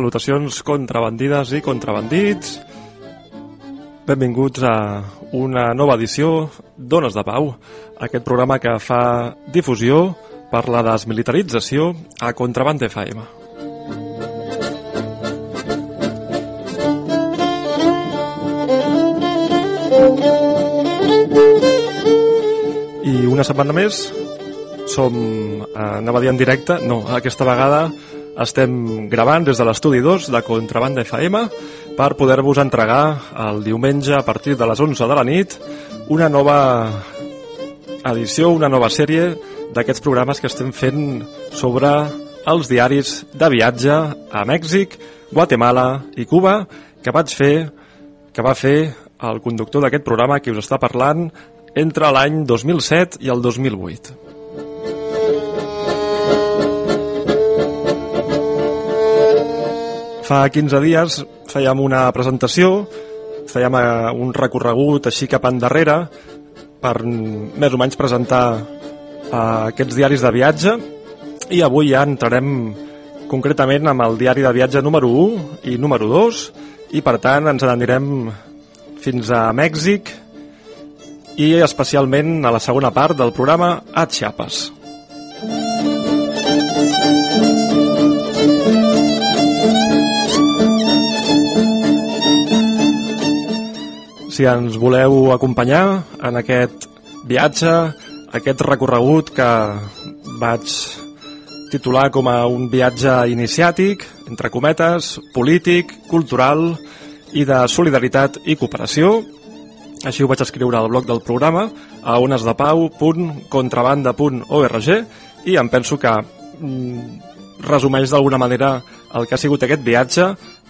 Salutacions contrabandides i contrabandits. Benvinguts a una nova edició d'Ones de Pau, aquest programa que fa difusió per la desmilitarització a Contraband FM. I una setmana més som, eh, anava a dir en directe, no, aquesta vegada estem gravant des de l'estudi 2 de Contrabanda FM per poder-vos entregar el diumenge a partir de les 11 de la nit una nova edició, una nova sèrie d'aquests programes que estem fent sobre els diaris de viatge a Mèxic, Guatemala i Cuba que vaig fer, que va fer el conductor d'aquest programa que us està parlant entre l'any 2007 i el 2008. Fa 15 dies fèiem una presentació, fèiem eh, un recorregut així cap endarrere per més o menys presentar eh, aquests diaris de viatge i avui ja entrarem concretament amb el diari de viatge número 1 i número 2 i per tant ens anirem fins a Mèxic i especialment a la segona part del programa a Chiapas. Si ens voleu acompanyar en aquest viatge, aquest recorregut que vaig titular com a un viatge iniciàtic, entre cometes, polític, cultural i de solidaritat i cooperació. Així ho vaig escriure al blog del programa a onesdepau.contrabanda.org i em penso que mm, resumeix d'alguna manera el que ha sigut aquest viatge,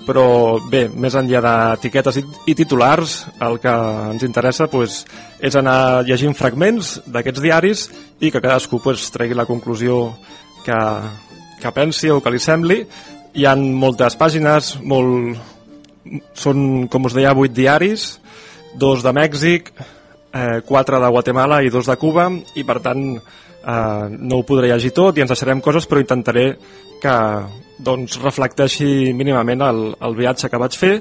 però bé, més enllà d'etiquetes i, i titulars, el que ens interessa pues, és anar llegint fragments d'aquests diaris i que cadascú pues, tregui la conclusió que, que pensi o que li sembli. Hi han moltes pàgines, molt... són, com us deia, vuit diaris, dos de Mèxic, eh, quatre de Guatemala i dos de Cuba, i per tant eh, no ho podré llegir tot i ens deixarem coses, però intentaré que doncs, reflecteixi mínimament el, el viatge que vaig fer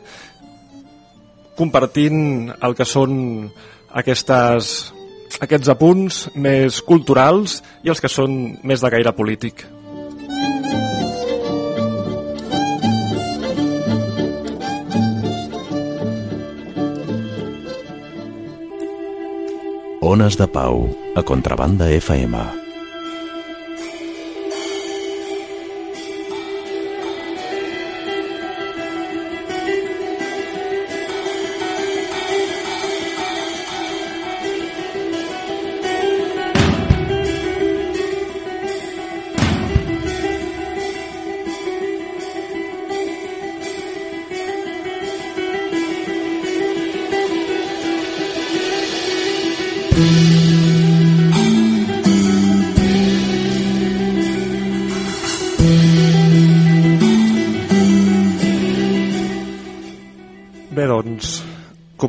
compartint el que són aquestes, aquests apunts més culturals i els que són més de gaire polític. Ones de Pau, a Contrabanda FM.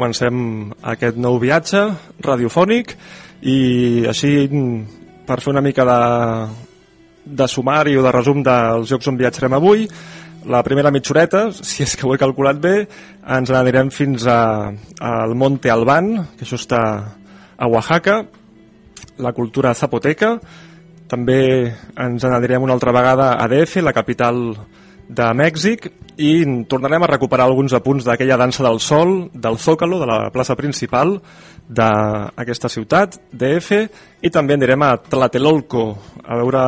Comencem aquest nou viatge radiofònic i així per fer una mica de, de sumari o de resum dels llocs on viatjarem avui la primera mitjoreta, si és que ho he calculat bé, ens anirem fins a, al Monte Albán, que això està a Oaxaca, la cultura zapoteca, també ens n'anirem una altra vegada a DF, la capital de Mèxic, i tornarem a recuperar alguns apunts d'aquella dansa del sol, del Zócalo, de la plaça principal d'aquesta ciutat, DF, i també anirem a Tlatelolco, a veure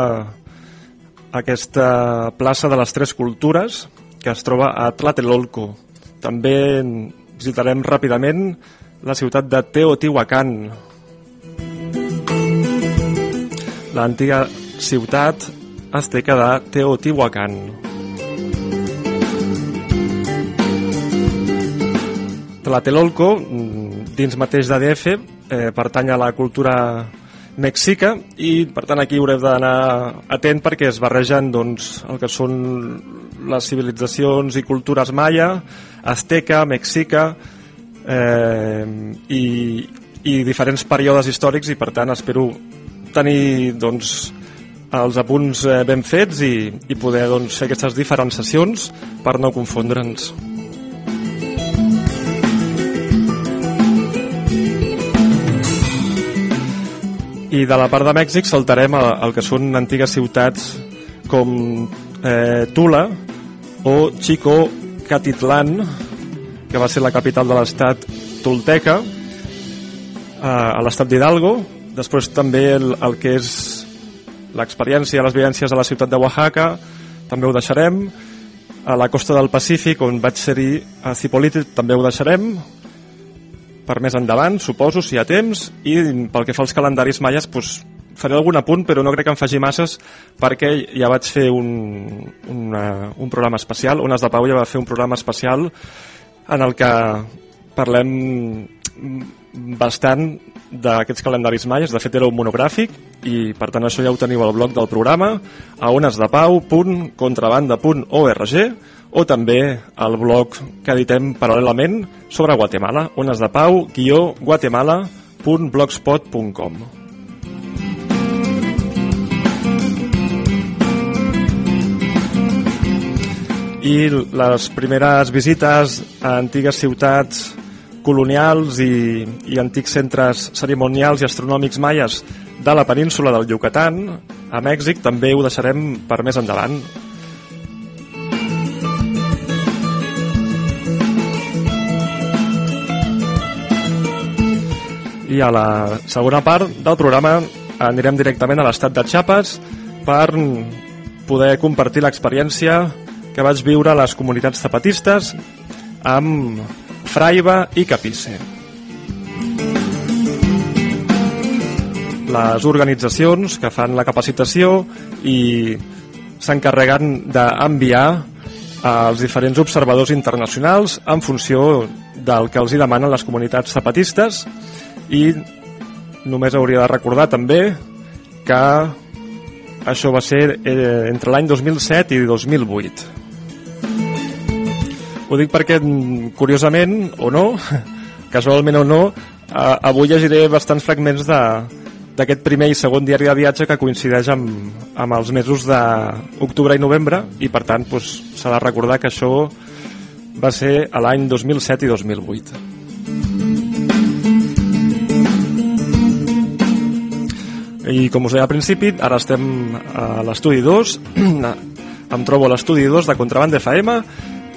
aquesta plaça de les Tres Cultures, que es troba a Tlatelolco. També visitarem ràpidament la ciutat de Teotihuacan, l'antiga ciutat azteca de Teotihuacan. Tlatelolco, dins mateix d'ADF, eh, pertany a la cultura mexica i per tant aquí haureu d'anar atent perquè es barregen doncs, el que són les civilitzacions i cultures maia, azteca, mexica eh, i, i diferents períodes històrics i per tant espero tenir doncs, els apunts eh, ben fets i, i poder doncs, fer aquestes diferenciacions per no confondre'ns. I de la part de Mèxic saltarem el que són antigues ciutats com eh, Tula o Chico Catitlán, que va ser la capital de l'estat tolteca, eh, a l'estat d'Hidalgo. Després també el, el que és l'experiència, les vivències a la ciutat de Oaxaca, també ho deixarem. A la costa del Pacífic, on vaig ser-hi a Cipolite, també ho deixarem per més endavant, suposo, si hi ha temps, i pel que fa als calendaris maies, doncs, faré algun apunt, però no crec que em faci masses, perquè ja vaig fer un, una, un programa especial, Ones de Pau ja va fer un programa especial en el que parlem bastant d'aquests calendaris maies, de fet era un monogràfic i per tant això ja ho teniu al blog del programa a onesdepau.contrabanda.org o també al blog que editem paral·lelament sobre Guatemala, onesdepau-guatemala.blogspot.com i les primeres visites a antigues ciutats colonials i, i antics centres cerimonials i astronòmics maies de la península del Yucatán. A Mèxic també ho deixarem per més endavant. I a la segona part del programa anirem directament a l'estat de Chiapas per poder compartir l'experiència que vaig viure a les comunitats zapatistes amb Fraiba i Capice. Les organitzacions que fan la capacitació i s'encarreguen d'enviar als diferents observadors internacionals en funció del que els demanen les comunitats zapatistes i només hauria de recordar també que això va ser eh, entre l'any 2007 i 2008. Ho dic perquè, curiosament, o no, casualment o no, eh, avui llegiré bastants fragments de d'aquest primer i segon diari de viatge que coincideix amb, amb els mesos d'octubre i novembre i per tant s'ha doncs, de recordar que això va ser a l'any 2007 i 2008. I com us deia al principi, ara estem a l'estudi 2, em trobo a l'estudi 2 de Contraband FM,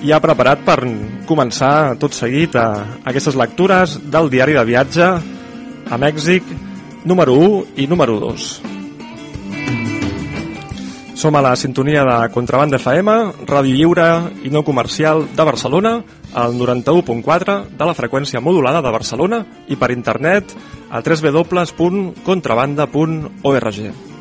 ja preparat per començar tot seguit a aquestes lectures del diari de viatge a Mèxic número 1 i número 2. Som a la sintonia de Contraband FM, ràdio lliure i no comercial de Barcelona, al 91.4 de la freqüència modulada de Barcelona i per internet a www.contrabanda.org.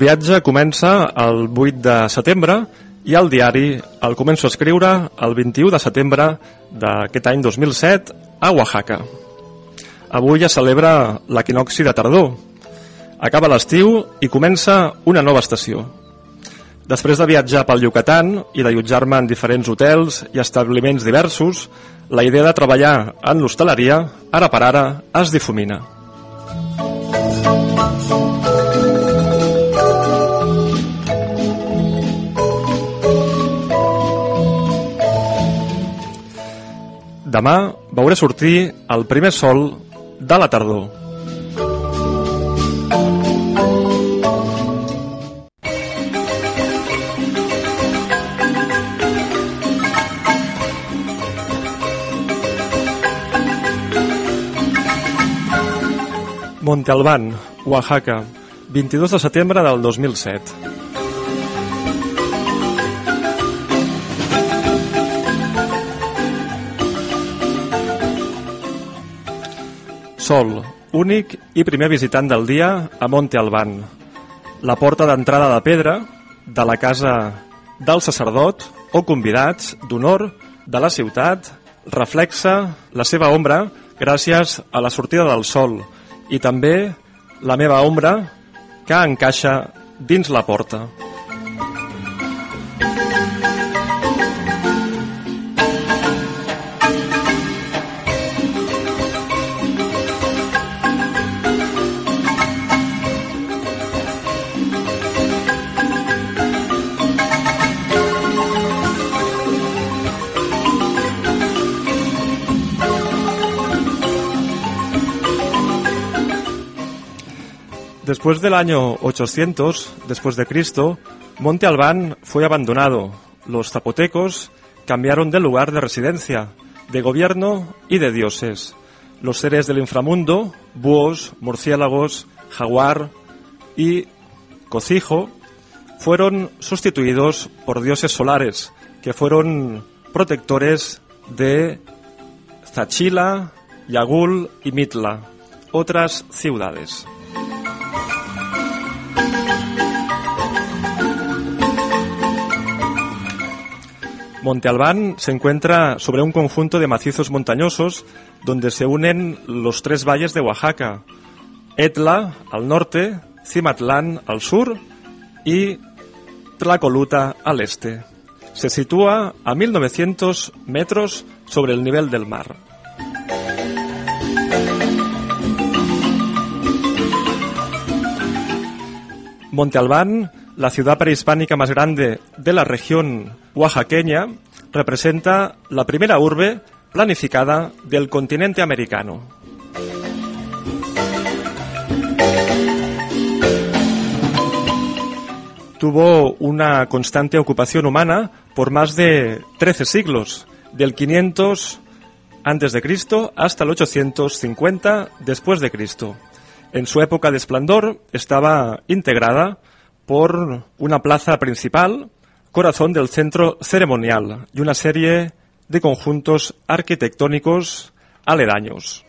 viatge comença el 8 de setembre i el diari el començo a escriure el 21 de setembre d'aquest any 2007 a Oaxaca. Avui es celebra l'equinoxi de tardor. Acaba l'estiu i comença una nova estació. Després de viatjar pel Yucatán i d'allotjar-me en diferents hotels i establiments diversos, la idea de treballar en l'hostaleria, ara per ara, es difumina. Demà veuré sortir el primer sol de la tardor. Monte Albán, Oaxaca, 22 de setembre del 2007. Sol, únic i primer visitant del dia a Monte Alban. La porta d'entrada de pedra de la casa del sacerdot o convidats d'honor de la ciutat reflexa la seva ombra gràcies a la sortida del sol i també la meva ombra que encaixa dins la porta. Después del año 800 después de Cristo, Monte Albán fue abandonado. Los zapotecos cambiaron de lugar de residencia, de gobierno y de dioses. Los seres del inframundo, búhos, murciélagos, jaguar y cocijo, fueron sustituidos por dioses solares, que fueron protectores de Zachila, Yagul y Mitla, otras ciudades. Monte Albán se encuentra sobre un conjunto de macizos montañosos donde se unen los tres valles de Oaxaca, Etla al norte, Cimatlán al sur y Tlacoluta al este. Se sitúa a 1900 metros sobre el nivel del mar. Monte Albán la ciudad prehispánica más grande de la región oaxaqueña, representa la primera urbe planificada del continente americano. Tuvo una constante ocupación humana por más de 13 siglos, del 500 antes de Cristo hasta el 850 después de Cristo. En su época de esplendor estaba integrada por una plaza principal, corazón del centro ceremonial y una serie de conjuntos arquitectónicos aledaños.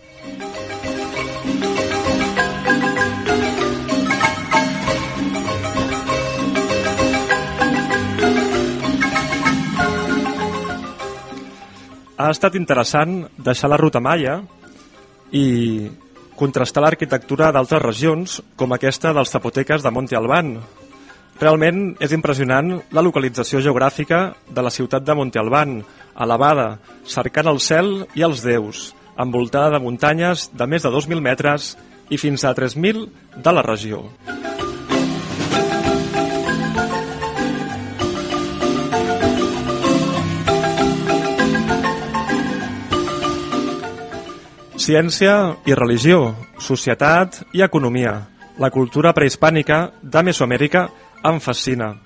Ha estat interessant deixar la ruta Maya i contrastar l'arquitectura d'altres regions, com aquesta dels zapoteques de Monte Albán, Realment és impressionant la localització geogràfica de la ciutat de Monte Albán, elevada, cercant el cel i els déus, envoltada de muntanyes de més de 2.000 metres i fins a 3.000 de la regió. Ciència i religió, societat i economia. La cultura prehispànica de Mesoamèrica em fascina.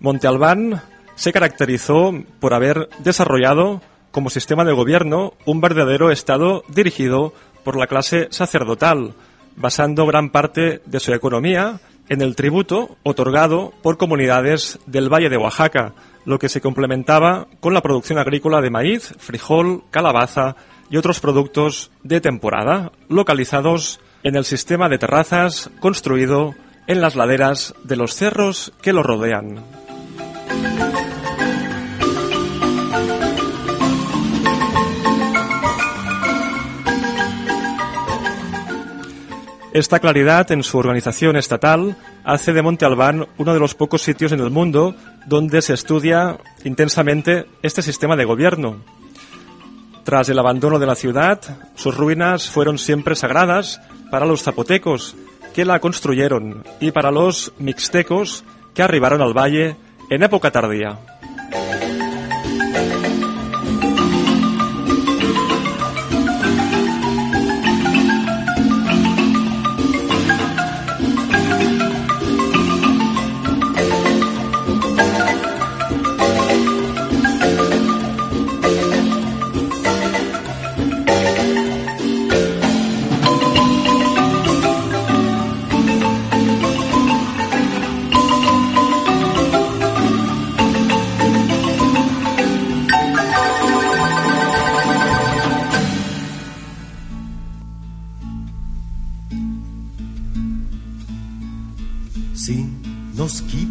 Monte Albán se caracterizó por haber desarrollado como sistema de gobierno un verdadero Estado dirigido por la clase sacerdotal, basando gran parte de su economía en el tributo otorgado por comunidades del Valle de Oaxaca, lo que se complementaba con la producción agrícola de maíz, frijol, calabaza y otros productos de temporada, localizados en el sistema de terrazas construido en las laderas de los cerros que lo rodean. Esta claridad en su organización estatal hace de Monte Albán uno de los pocos sitios en el mundo donde se estudia intensamente este sistema de gobierno. Tras el abandono de la ciudad, sus ruinas fueron siempre sagradas para los zapotecos, que la construyeron y para los mixtecos que arribaron al valle en época tardía.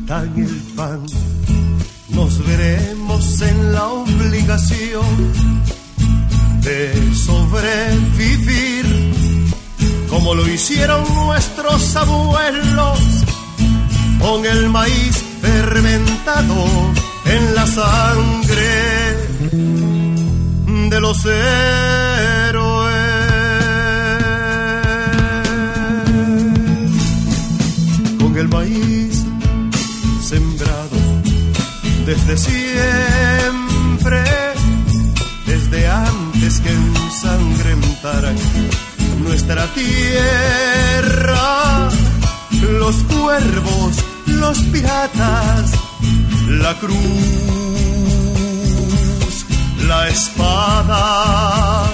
Quitan el pan, nos veremos en la obligación de sobrevivir como lo hicieron nuestros abuelos con el maíz fermentado en la sangre de los héroes. Con el maíz desde siempre, desde antes que ensangrentaran nuestra tierra, los cuervos, los piratas, la cruz, la espada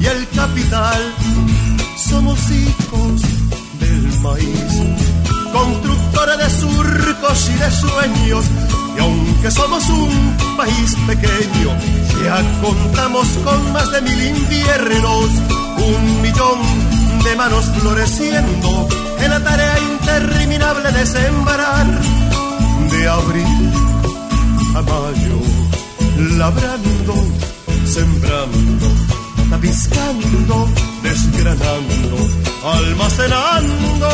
y el capital, somos hijos del maíz, constructores de surcos y de sueños, y aunque somos un país pequeño, ya contamos con más de mil inviernos un millón de manos floreciendo en la tarea interminable de sembrar de abril a mayo, labrando, sembrando, tapizcando, desgranando, almacenando.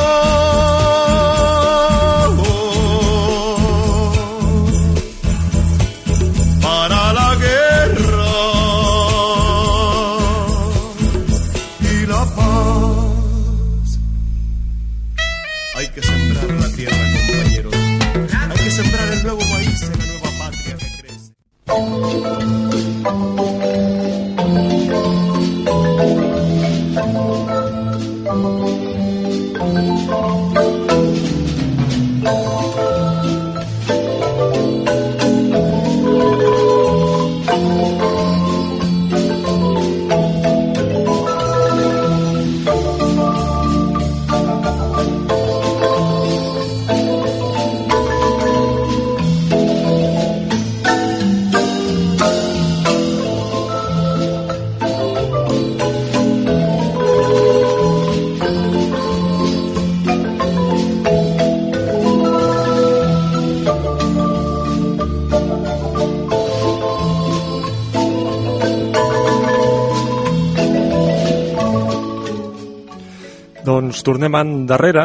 Tornem endarrere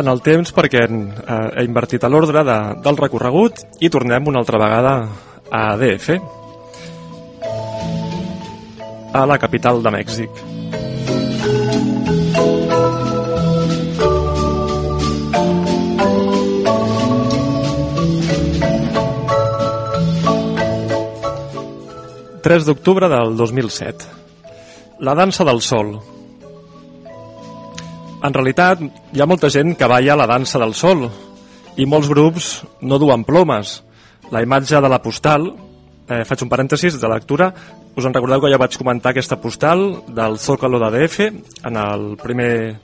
en el temps perquè eh, he invertit a l'ordre de, del recorregut i tornem una altra vegada a DF, a la capital de Mèxic. ...3 d'octubre del 2007. La dansa del sol. En realitat, hi ha molta gent que balla la dansa del sol i molts grups no duen plomes. La imatge de la postal, eh, faig un parèntesis de lectura, us en recordeu que ja vaig comentar aquesta postal del Zócalo de DF en el primer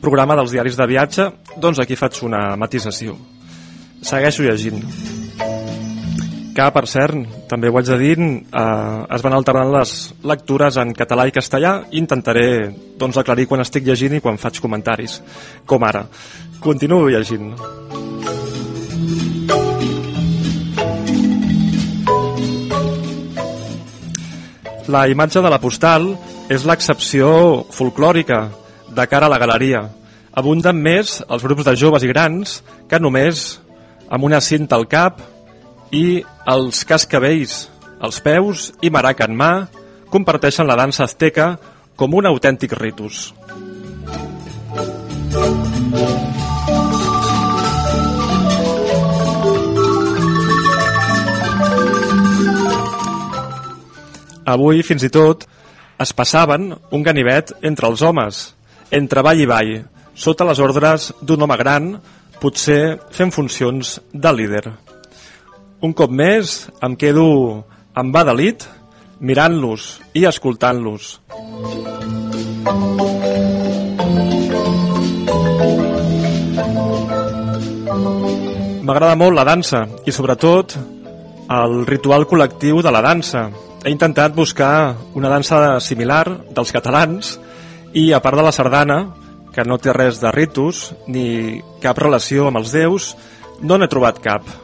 programa dels diaris de viatge, doncs aquí faig una matisació. Segueixo llegint que, per cert, també ho haig de dir, eh, es van alternant les lectures en català i castellà i intentaré doncs, aclarir quan estic llegint i quan faig comentaris, com ara. Continuo llegint. La imatge de la postal és l'excepció folclòrica de cara a la galeria. Abunden més els grups de joves i grans que només amb una cinta al cap i els cascabells als peus i maraca en mà comparteixen la dansa azteca com un autèntic ritus. Avui, fins i tot, es passaven un ganivet entre els homes, entre ball i ball, sota les ordres d'un home gran, potser fent funcions de líder. Un cop més em quedo embadalit mirant-los i escoltant-los. M'agrada molt la dansa i sobretot el ritual col·lectiu de la dansa. He intentat buscar una dansa similar dels catalans i a part de la sardana, que no té res de ritus ni cap relació amb els déus, no n'he trobat cap.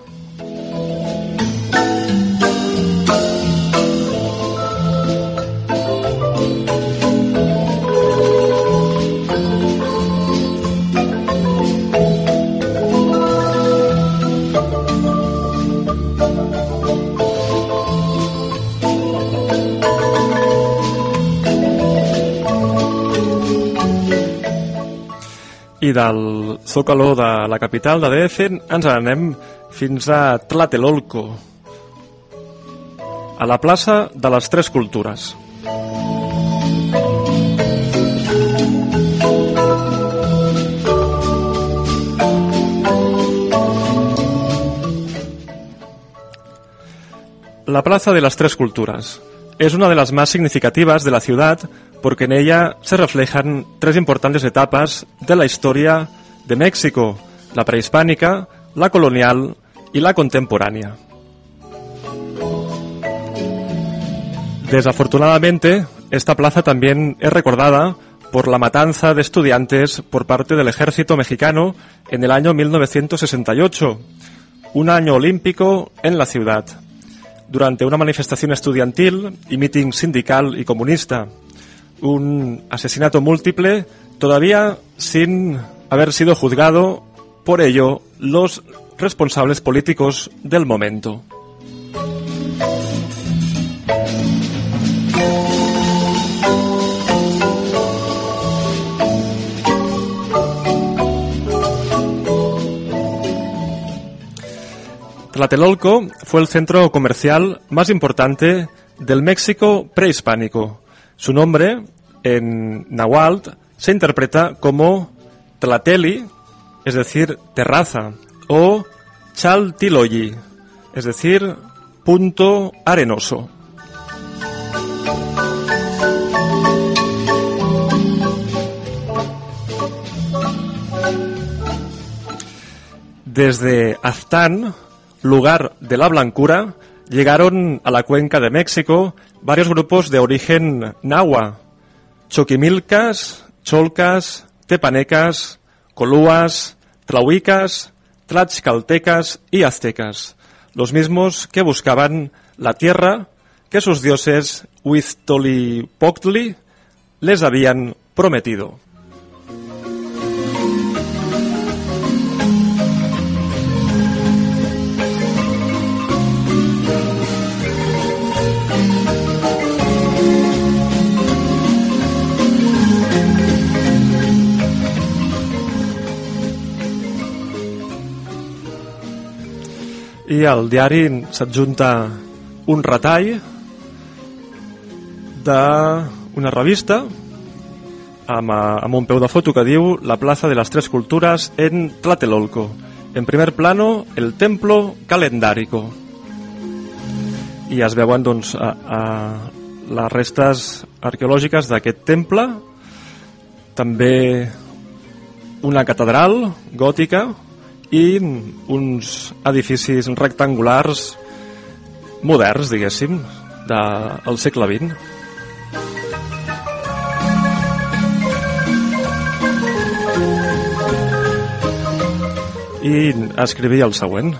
I del Zócalo de la capital de DF ens anem fins a Tlatelolco, a la plaça de les Tres Cultures. La Plaza de las Tres Culturas es una de las más significativas de la ciudad porque en ella se reflejan tres importantes etapas de la historia de México, la prehispánica, la colonial y la contemporánea. Desafortunadamente, esta plaza también es recordada por la matanza de estudiantes por parte del ejército mexicano en el año 1968, un año olímpico en la ciudad, durante una manifestación estudiantil y mitin sindical y comunista un asesinato múltiple todavía sin haber sido juzgado por ello los responsables políticos del momento. Tlatelolco fue el centro comercial más importante del México prehispánico su nombre en Nahuatl se interpreta como Tlateli, es decir, terraza, o Chaltiloyi, es decir, punto arenoso. Desde Aztán, lugar de la blancura, llegaron a la cuenca de México varios grupos de origen nahua, choquimilcas, cholcas, tepanecas, colúas, tlahuicas, tlaxcaltecas y aztecas, los mismos que buscaban la tierra que sus dioses Huitzilopochtli les habían prometido. I al diari s'adjunta un retall d'una revista amb, amb un peu de foto que diu La plaza de las tres culturas en Tlatelolco. En primer plano, el templo calendárico. I es veuen doncs, a, a les restes arqueològiques d'aquest temple, també una catedral gòtica i uns edificis rectangulars moderns, diguéssim, del segle XX. I escrivia el següent.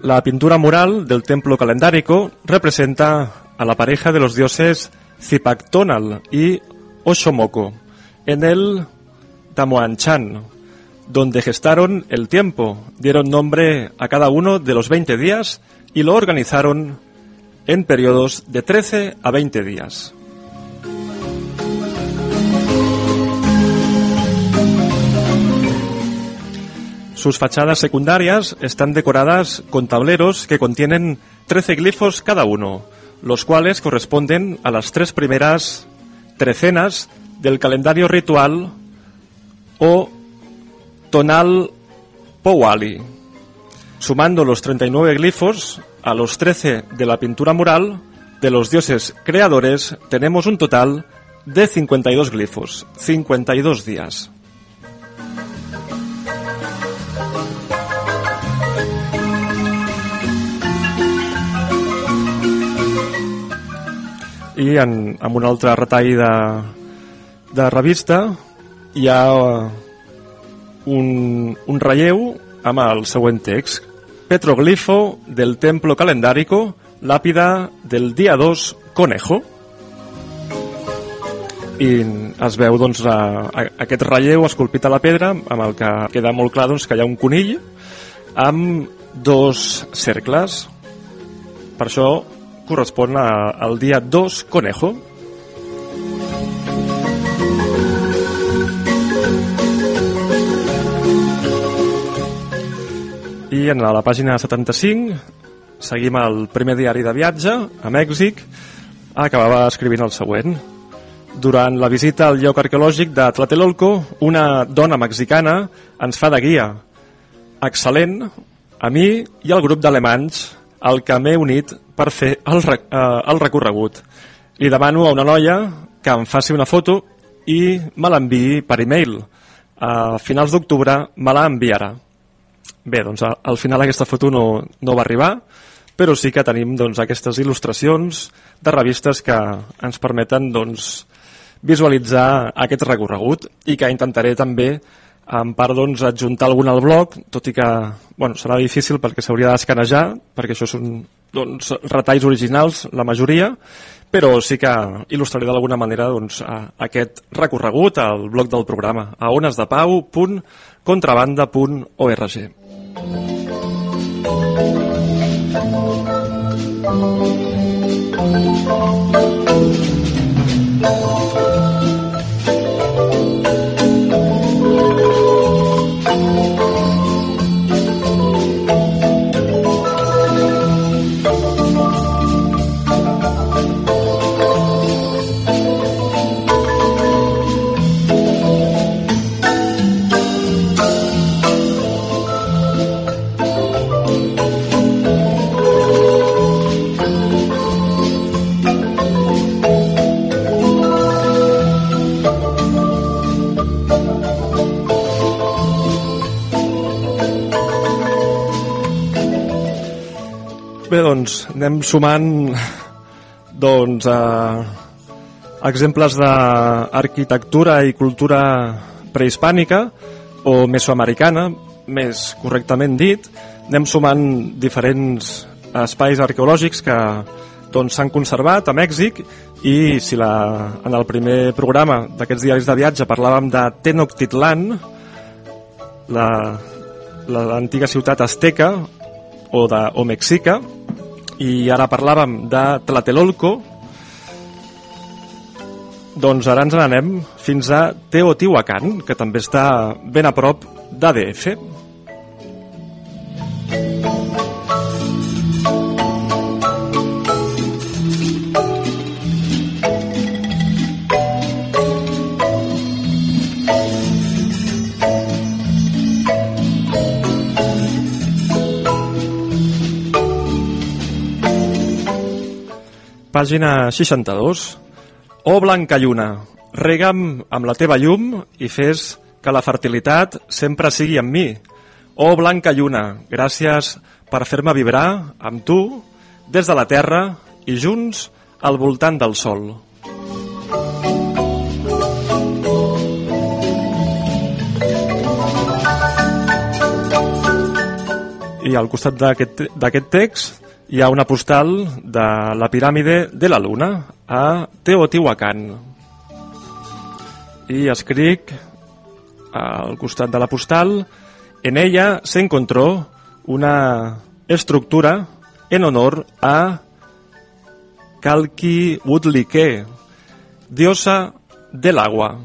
La pintura mural del templo calendárico representa a la pareja de los dioses Zipactonal y Oshomoko en el Tamoanchan, donde gestaron el tiempo, dieron nombre a cada uno de los 20 días y lo organizaron en periodos de 13 a 20 días. Sus fachadas secundarias están decoradas con tableros que contienen 13 glifos cada uno, los cuales corresponden a las tres primeras trecenas del calendario ritual o tonal Powali, sumando los 39 glifos a los 13 de la pintura mural de los dioses creadores, tenemos un total de 52 glifos, 52 días. I en, en un altre retall de, de revista hi un, un relleu amb el següent text. Petroglifo del templo calendárico, lápida del dia 2, conejo. I es veu doncs, a, a, aquest relleu esculpit a la pedra amb el que queda molt clar doncs, que hi ha un conill amb dos cercles. Per això correspon a, al dia 2 conejo. I en la pàgina 75 seguim el primer diari de viatge a Mèxic. Acabava escrivint el següent. Durant la visita al lloc arqueològic de Tlatelolco, una dona mexicana ens fa de guia. Excel·lent, a mi i al grup d'alemanys al que m'he unit per fer el, rec eh, el recorregut. Li demano a una noia que em faci una foto i me l'enviï per e-mail. A finals d'octubre me la enviarà. Bé, doncs al final aquesta foto no, no va arribar, però sí que tenim doncs, aquestes il·lustracions de revistes que ens permeten doncs, visualitzar aquest recorregut i que intentaré també en part doncs, adjuntar algun al blog, tot i que bueno, serà difícil perquè s'hauria d'escanejar, perquè això són doncs, retalls originals, la majoria, però sí que il·lustraré d'alguna manera doncs, aquest recorregut al blog del programa a onesdepau.contrabanda.org. Bé, anem sumant doncs, eh, exemples d'arquitectura i cultura prehispànica o mesoamericana, més correctament dit. Anem sumant diferents espais arqueològics que doncs, s'han conservat a Mèxic i si la, en el primer programa d'aquests diaris de viatge parlàvem de Tenochtitlan, l'antiga la, ciutat azteca o, de, o mexica, i ara parlàvem de Tlatelolco, doncs ara ens n'anem fins a Teotihuacan, que també està ben a prop d'ADF. Pàgina 62. O blanca lluna, rega'm amb la teva llum i fes que la fertilitat sempre sigui amb mi. O blanca lluna, gràcies per fer-me vibrar amb tu des de la terra i junts al voltant del sol. I al costat d'aquest text hi ha una postal de la piràmide de la Luna a Teotihuacan. Y escric al costat de la postal, en ella se encontró una estructura en honor a Kalki Woodlike, diosa del agua.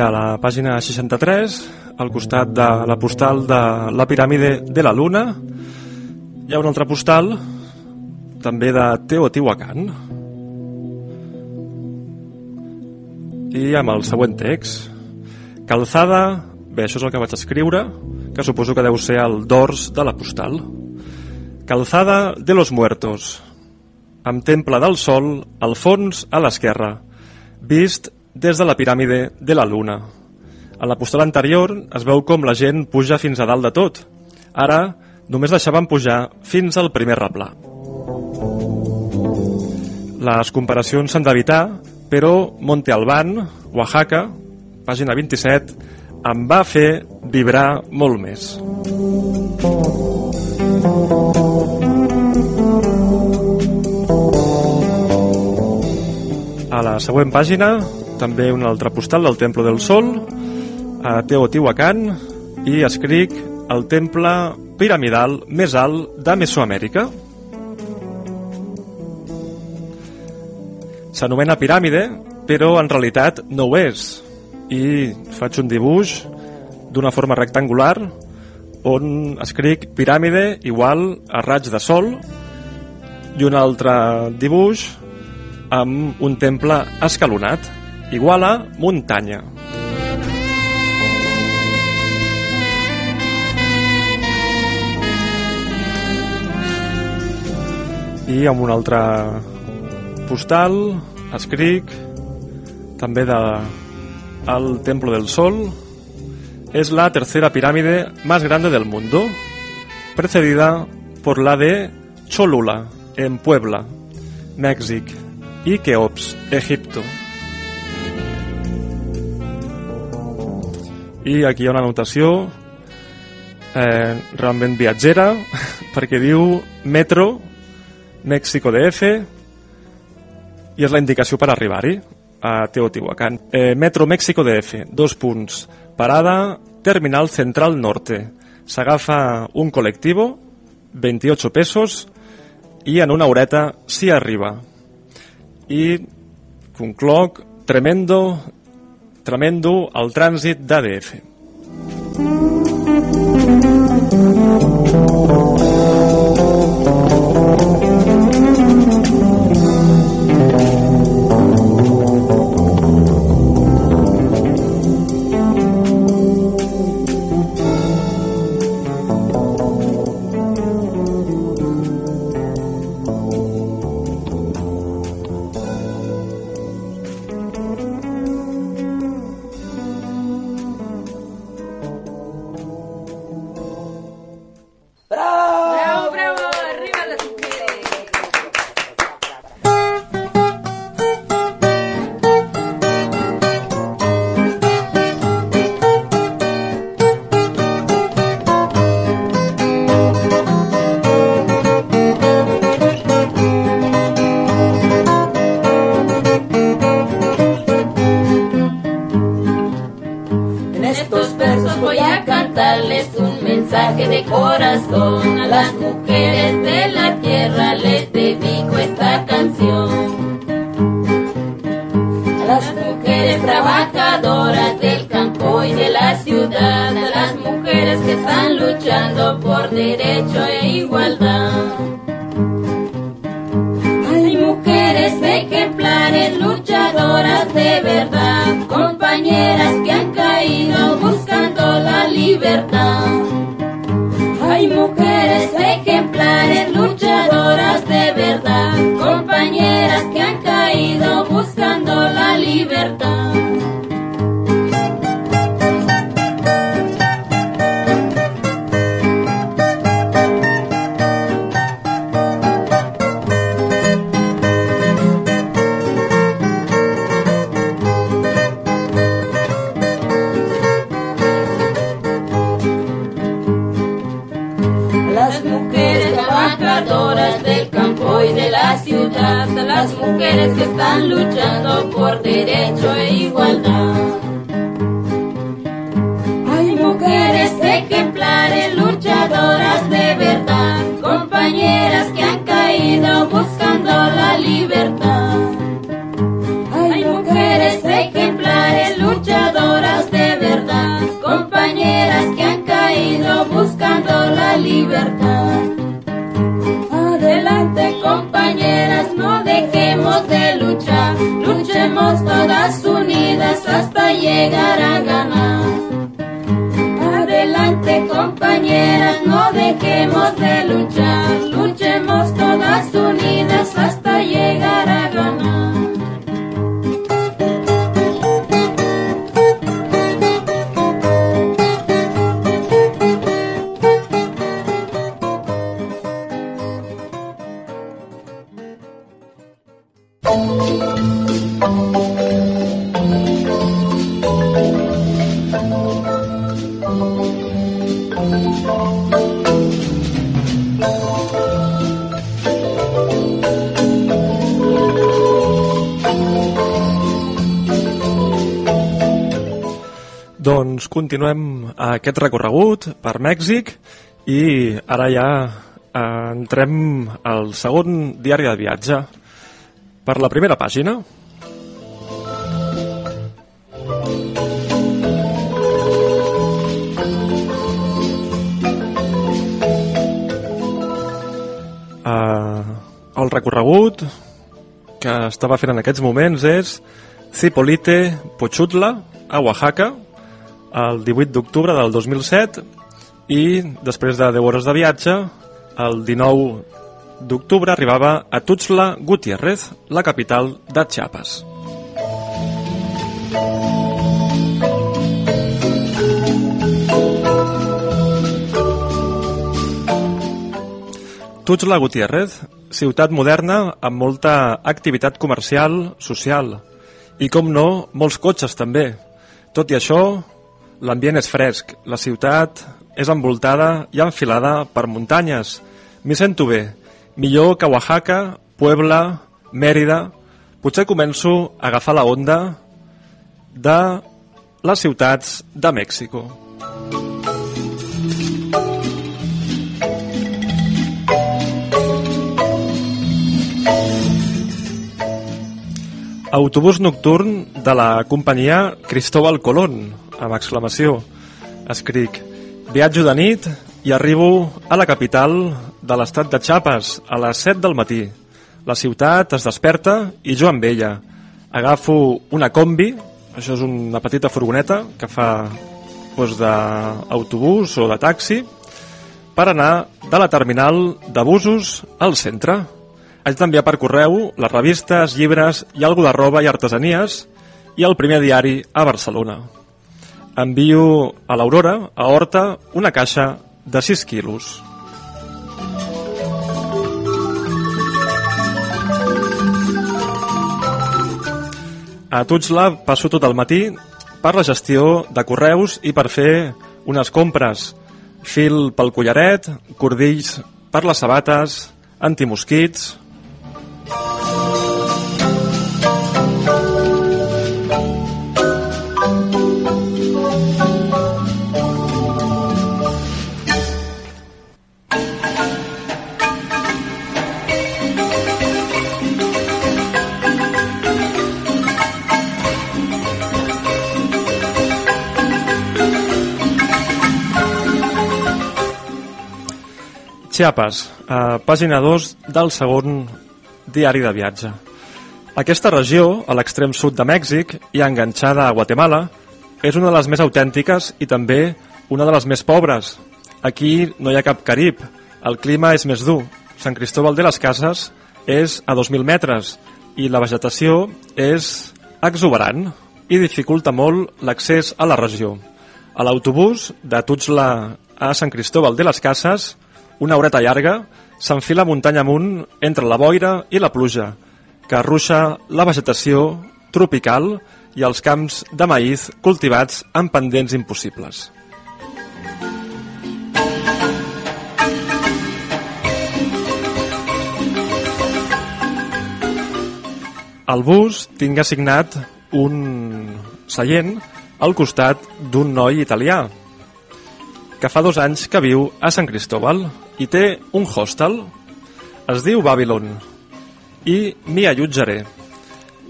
A la pàgina 63, al costat de la postal de la piràmide de la Luna, hi ha una altra postal també de Teotihuacan. I amb el següent text. Calzada, bé, això és el que vaig escriure, que suposo que deu ser el dors de la postal. Calzada de los Muertos, amb Temple del Sol al fons a l'esquerra, vist des de la piràmide de la Luna. A la postal anterior es veu com la gent puja fins a dalt de tot. Ara només deixaven pujar fins al primer replà. Les comparacions s'han d'evitar, però Monte Albán, Oaxaca, pàgina 27, em va fer vibrar molt més. A la següent pàgina, també una altra postal del Temple del Sol, a Teotihuacan, i escric el temple piramidal més alt de Mesoamèrica. S'anomena piràmide, però en realitat no ho és. I faig un dibuix d'una forma rectangular on escric piràmide igual a raig de sol i un altre dibuix amb un temple escalonat igual a muntanya. I amb un altre postal escric també de el Templo del Sol es la tercera pirámide más grande del mundo, precedida por la de Cholula, en Puebla, Mèxic, i Keops, Egipto. I aquí hi ha una anotació eh, realment viatgera, perquè diu Metro, México DF, i és la indicació per arribar-hi a Teotihuacán. Eh, Metro México DF, dos punts. Parada Terminal Central Norte. S'agafa un col·lectivo, 28 pesos, i en una horeta s'hi arriba. I concloc, tremendo, tremendo el trànsit d'ADF. ¡Bravo, adelante compañeras, no dejemos de luchar, luchemos todas unidas hasta llegar a ganar. Adelante compañeras, no dejemos de luchar, luchemos todas unidas continuem aquest recorregut per Mèxic i ara ja eh, entrem al segon diari de viatge. Per la primera pàgina, eh, el recorregut que estava fent en aquests moments és Cipolite Pochutla, a Oaxaca, el 18 d'octubre del 2007 i després de 10 hores de viatge, el 19 d'octubre arribava a Tuxtla Gutiérrez, la capital de Chiapas. Tuxtla Gutiérrez, ciutat moderna amb molta activitat comercial, social i, com no, molts cotxes també. Tot i això, l'ambient és fresc, la ciutat és envoltada i enfilada per muntanyes. M'hi sento bé, millor que Oaxaca, Puebla, Mèrida... Potser començo a agafar la onda de les ciutats de Mèxico. Autobús nocturn de la companyia Cristóbal Colón, amb exclamació. Escric, viatjo de nit i arribo a la capital de l'estat de Chiapas a les 7 del matí. La ciutat es desperta i jo amb ella. Agafo una combi, això és una petita furgoneta que fa doncs, d'autobús o de taxi, per anar de la terminal de busos al centre. Haig d'enviar per correu les revistes, llibres i algo de roba i artesanies i el primer diari a Barcelona. Envio a l'Aurora, a Horta, una caixa de 6 quilos. A Tuxtla passo tot el matí per la gestió de correus i per fer unes compres. Fil pel collaret, cordills per les sabates, antimosquits... Chiapas, eh, pàgina 2 del segon diari de viatge. Aquesta regió, a l'extrem sud de Mèxic i enganxada a Guatemala, és una de les més autèntiques i també una de les més pobres. Aquí no hi ha cap Carib, el clima és més dur. Sant Cristóbal de les Cases és a 2.000 metres i la vegetació és exuberant i dificulta molt l'accés a la regió. A l'autobús de Tuxtla a Sant Cristóbal de les Cases una horeta llarga, s'enfila muntanya amunt entre la boira i la pluja, que arruixa la vegetació tropical i els camps de maïs cultivats en pendents impossibles. El bus tinc assignat un seient al costat d'un noi italià que fa dos anys que viu a Sant Cristóbal i té un hostel. Es diu Babylon i m'hi allotjaré.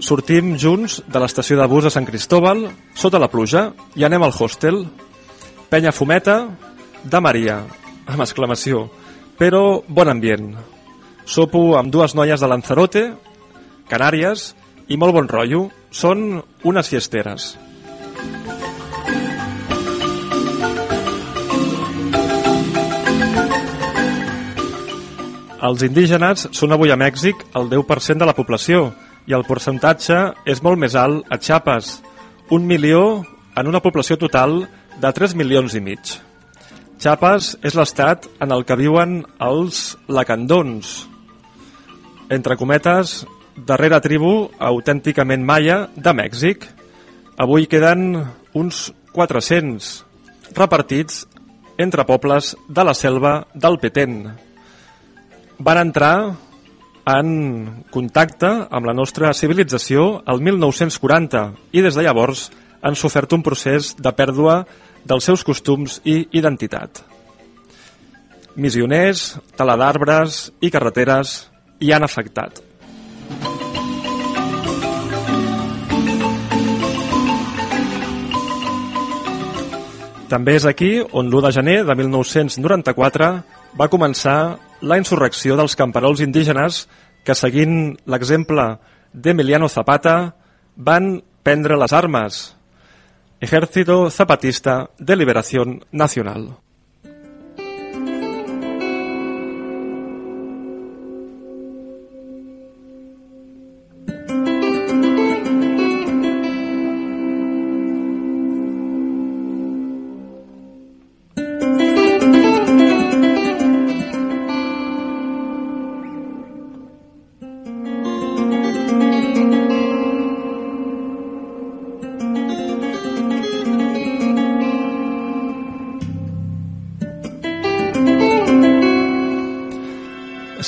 Sortim junts de l'estació de bus de Sant Cristóbal sota la pluja i anem al hostel. Penya fumeta de Maria, amb exclamació, però bon ambient. Sopo amb dues noies de Lanzarote, Canàries i molt bon rotllo. Són unes fiesteres. Els indígenes són avui a Mèxic el 10% de la població i el percentatge és molt més alt a Chiapas, un milió en una població total de 3 milions i mig. Chiapas és l'estat en el que viuen els lacandons, entre cometes, darrera tribu autènticament maia de Mèxic. Avui queden uns 400 repartits entre pobles de la selva del Petén. Van entrar en contacte amb la nostra civilització el 1940 i des de llavors han sofert un procés de pèrdua dels seus costums i identitat. Missioners, tala d'arbres i carreteres hi han afectat. També és aquí on l'1 de gener de 1994 va començar la insurrecció dels camperols indígenes que, seguint l'exemple d'Emiliano Zapata, van prendre les armes. Ejército Zapatista de Liberación Nacional.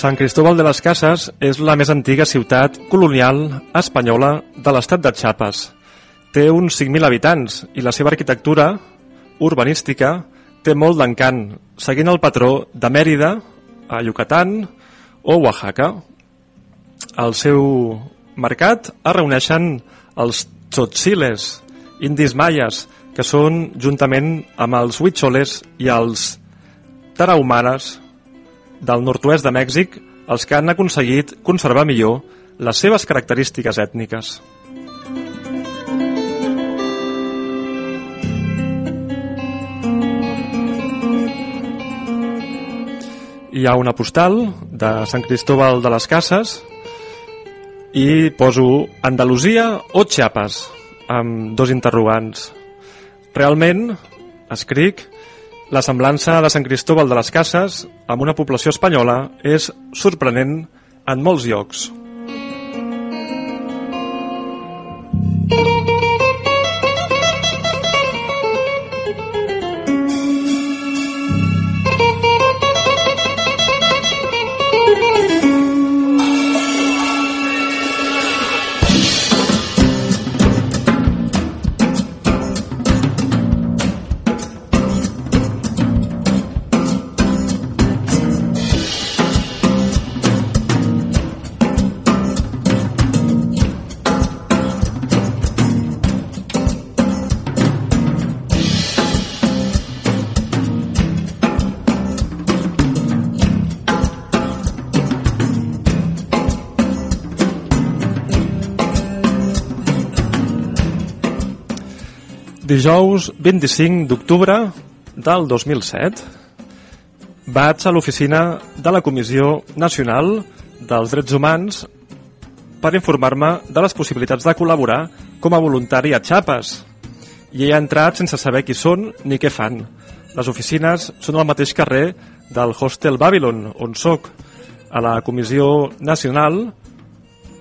Sant Cristóbal de les Cases és la més antiga ciutat colonial espanyola de l'estat de Chiapas. Té uns 5.000 habitants i la seva arquitectura urbanística té molt d'encant, seguint el patró de Mèrida, a Yucatán o Oaxaca. Al seu mercat es reuneixen els tzotziles, indis maies, que són, juntament amb els huicholes i els tarahumares, del nord-oest de Mèxic els que han aconseguit conservar millor les seves característiques ètniques. Hi ha una postal de Sant Cristóbal de les Cases i poso Andalusia o Chiapas amb dos interrogants. Realment, escric, la semblança de Sant Cristóbal de les Cases amb una població espanyola és sorprenent en molts llocs. Dijous 25 d'octubre del 2007 vaig a l'oficina de la Comissió Nacional dels Drets Humans per informar-me de les possibilitats de col·laborar com a voluntari a Chiapas i he entrat sense saber qui són ni què fan. Les oficines són al mateix carrer del Hostel Babylon, on sóc. A la Comissió Nacional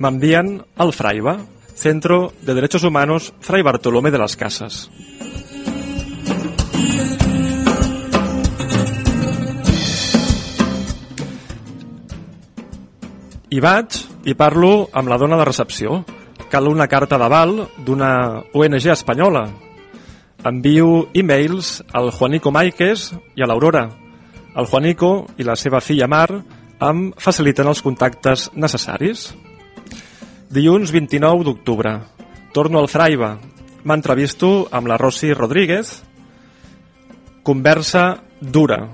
m'envien al Fraiba, Centro de Derechos Humanos Fray Bartolomé de las Casas. Hi vaig i parlo amb la dona de recepció. Cal una carta d'aval d'una ONG espanyola. Envio e-mails al Juanico Maiques i a l'Aurora. El Juanico i la seva filla Mar em faciliten els contactes necessaris. Dilluns 29 d'octubre. Torno al Fraiba. M'entrevisto amb la Rosy Rodríguez. Conversa dura.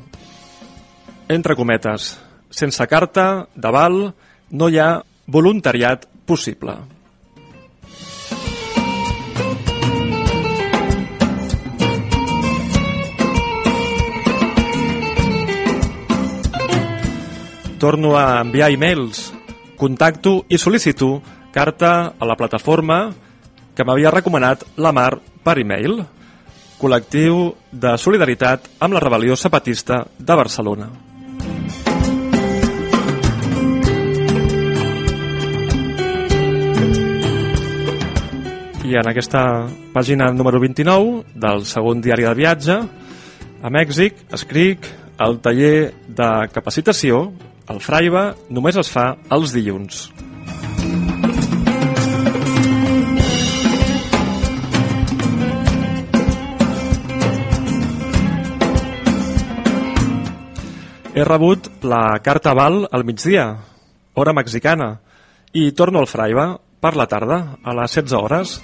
Entre cometes. Sense carta, d'aval, no hi ha voluntariat possible. torno a enviar e-mails, contacto i sol·licito carta a la plataforma que m'havia recomanat la Mar per e-mail, col·lectiu de solidaritat amb la rebel·lió zapatista de Barcelona. I en aquesta pàgina número 29 del segon diari de viatge, a Mèxic escric el taller de capacitació, el Fraiba, només es fa els dilluns. He rebut la carta Val al migdia, hora mexicana, i torno al Fraiba per la tarda, a les 16 hores,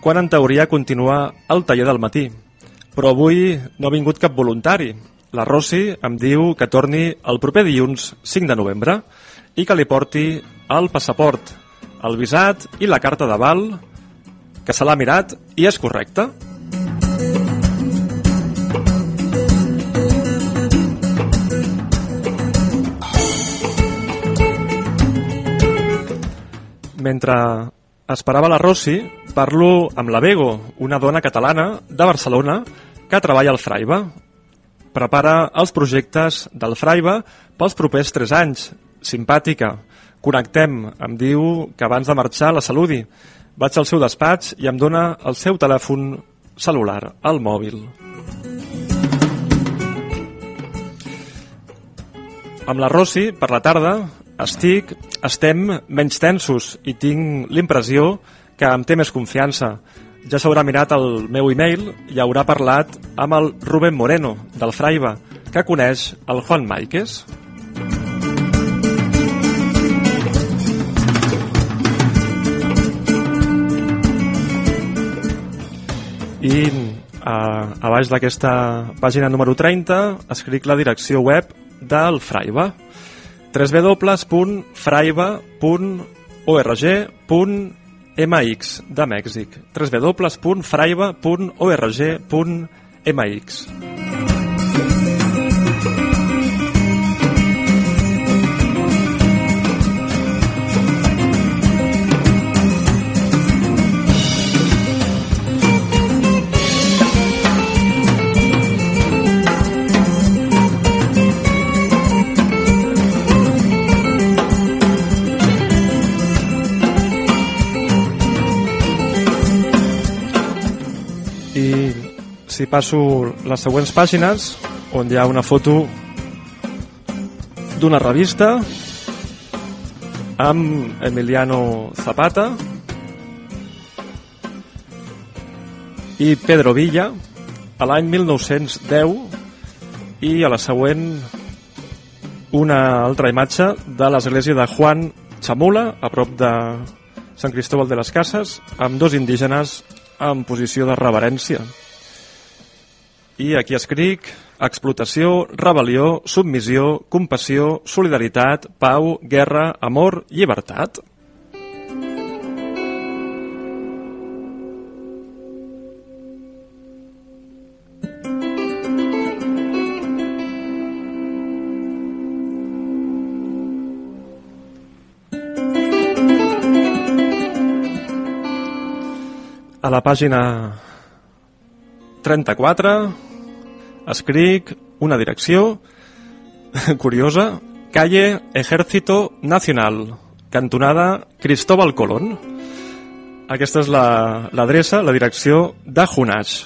quan en teoria continua el taller del matí. Però avui no ha vingut cap voluntari. La Rossi em diu que torni el proper dilluns 5 de novembre i que li porti el passaport, el visat i la carta de Val, que se l'ha mirat i és correcte. Mentre esperava la Rossi, parlo amb la Bego, una dona catalana de Barcelona que treballa al Fraiba. Prepara els projectes del Fraiba pels propers 3 anys. Simpàtica. Connectem. Em diu que abans de marxar la saludi. Vaig al seu despatx i em dona el seu telèfon celular, el mòbil. Amb la Rossi, per la tarda, estic, estem menys tensos i tinc l'impressió que em té més confiança. Ja s'haurà mirat el meu e-mail i haurà parlat amb el Rubén Moreno, del Fraiba, que coneix el Juan Maikes. I a, a baix d'aquesta pàgina número 30 escric la direcció web del Fraiba www.fraiba.org.mx de Mèxic. www.fraiba.org.mx i si passo les següents pàgines on hi ha una foto d'una revista amb Emiliano Zapata i Pedro Villa a l'any 1910 i a la següent una altra imatge de l'església de Juan Chamula a prop de Sant Cristóbal de les Cases amb dos indígenes en posició de reverència. I aquí escric explotació, rebel·lió, submissió, compassió, solidaritat, pau, guerra, amor, llibertat. A la pàgina 34 escric una direcció curiosa, calle Ejército Nacional, cantonada Cristóbal Colón. Aquesta és l'adreça, la, la direcció de Junaix.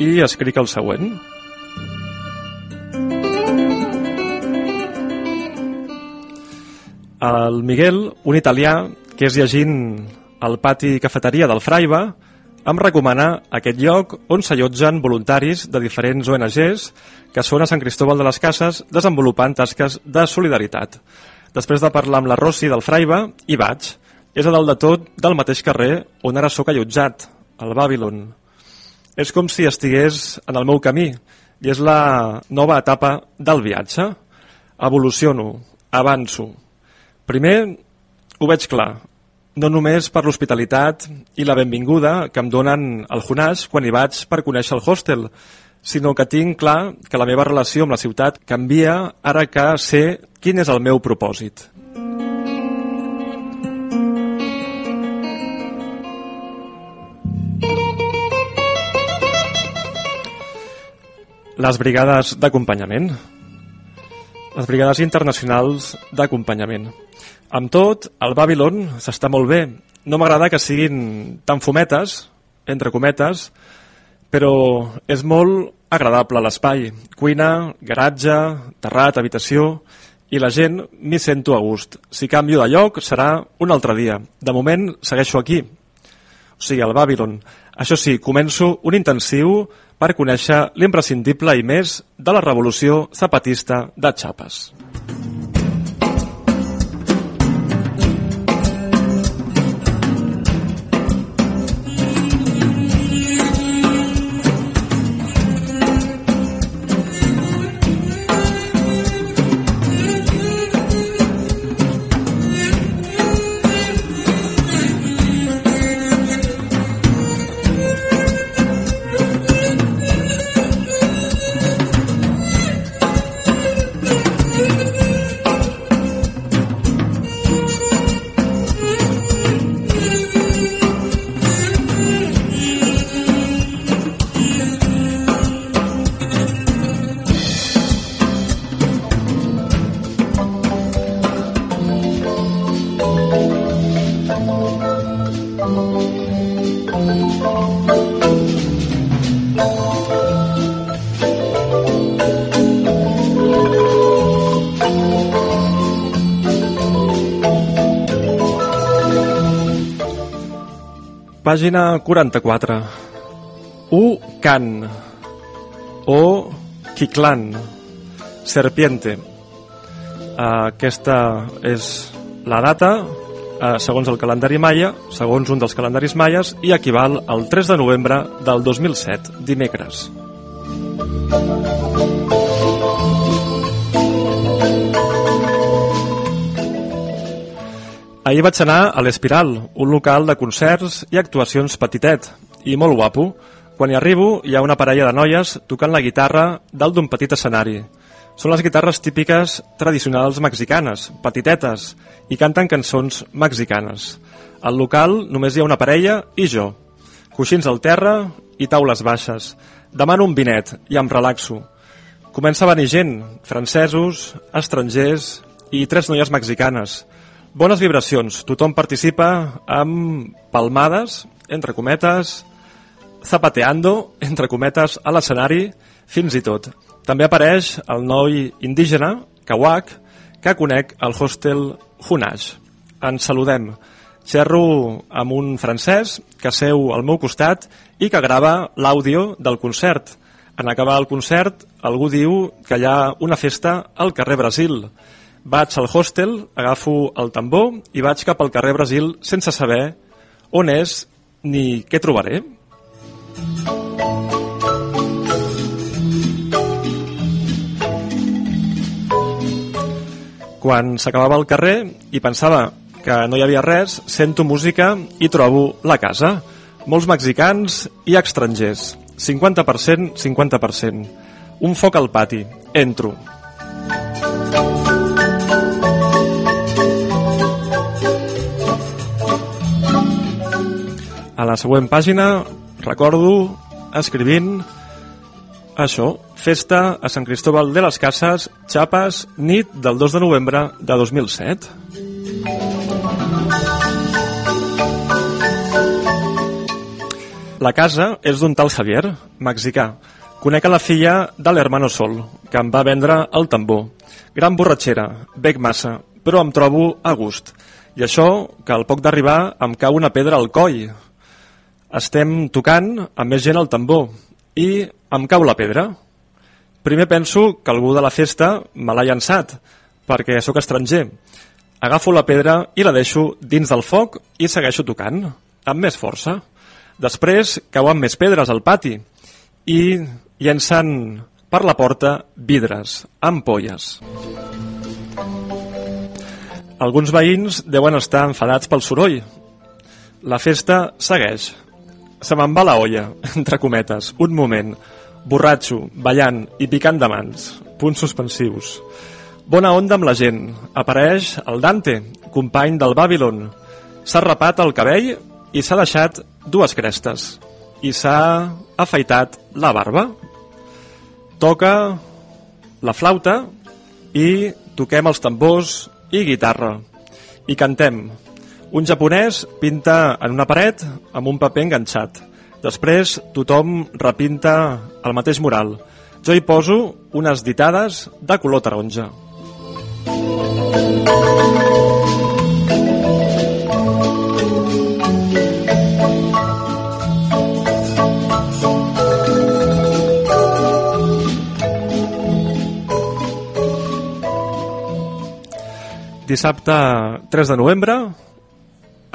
I escric el següent. El Miguel, un italià que és llegint al pati cafeteria del Fraiba, em recomana aquest lloc on s'allotgen voluntaris de diferents ONGs que són a Sant Cristóbal de les Cases desenvolupant tasques de solidaritat. Després de parlar amb la Rossi del Fraiba, hi vaig. És a dalt de tot del mateix carrer on ara sóc allotjat, al Babylon. És com si estigués en el meu camí i és la nova etapa del viatge. Evoluciono, avanço. Primer, ho veig clar, no només per l'hospitalitat i la benvinguda que em donen al Junaix quan hi vaig per conèixer el hostel, sinó que tinc clar que la meva relació amb la ciutat canvia ara que sé quin és el meu propòsit. Les brigades d'acompanyament. Les brigades internacionals d'acompanyament. Amb tot, el Babylon s'està molt bé. No m'agrada que siguin tan fumetes, entre cometes, però és molt agradable l'espai. Cuina, garatge, terrat, habitació i la gent m'hi sento a gust. Si canvio de lloc serà un altre dia. De moment segueixo aquí. O sigui, al Babylon. Això sí, començo un intensiu per conèixer l'imprescindible i més de la revolució zapatista de Chiapas. Pàgina 44. U Can o Kiklan Serpiente. Aquesta és la data eh, segons el calendari maia, segons un dels calendaris maies, i equival al 3 de novembre del 2007, dimecres. Ahir vaig anar a l'Espiral, un local de concerts i actuacions petitet, i molt guapo. Quan hi arribo, hi ha una parella de noies tocant la guitarra dalt d'un petit escenari. Són les guitarres típiques tradicionals mexicanes, petitetes, i canten cançons mexicanes. Al local només hi ha una parella i jo. Coixins al terra i taules baixes. Demano un vinet i em relaxo. Comença a venir gent, francesos, estrangers i tres noies mexicanes. Bones vibracions, tothom participa amb palmades, entre cometes, zapateando, entre cometes, a l'escenari, fins i tot. També apareix el noi indígena, Kawak, que conec al hostel Hunash. Ens saludem. Xerro amb un francès que seu al meu costat i que grava l'àudio del concert. En acabar el concert, algú diu que hi ha una festa al carrer Brasil. Vaig al hostel, agafo el tambor i vaig cap al carrer Brasil sense saber on és ni què trobaré. Quan s'acabava el carrer i pensava que no hi havia res, sento música i trobo la casa. Molts mexicans i estrangers. 50%, 50%. Un foc al pati. Entro. A la següent pàgina recordo escrivint això, festa a Sant Cristóbal de les Cases, Xapes, nit del 2 de novembre de 2007. La casa és d'un tal Javier, mexicà. Conec a la filla de l'hermano Sol, que em va vendre el tambor. Gran borratxera, bec massa, però em trobo a gust. I això, que al poc d'arribar em cau una pedra al coll. Estem tocant amb més gent al tambor i em cau la pedra. Primer penso que algú de la festa me l'ha llançat, perquè sóc estranger. Agafo la pedra i la deixo dins del foc i segueixo tocant, amb més força. Després cauen més pedres al pati i llencen per la porta vidres, ampolles. Alguns veïns deuen estar enfadats pel soroll. La festa segueix. Se me'n va la olla, entre cometes, un moment. Borratxo, ballant i picant de mans. Punts suspensius. Bona onda amb la gent. Apareix el Dante, company del Babylon. S'ha rapat el cabell i s'ha deixat dues crestes. I s'ha afaitat la barba. Toca la flauta i toquem els tambors i guitarra. I cantem. Un japonès pinta en una paret amb un paper enganxat. Després tothom repinta el mateix mural. Jo hi poso unes ditades de color taronja. Dissabte 3 de novembre,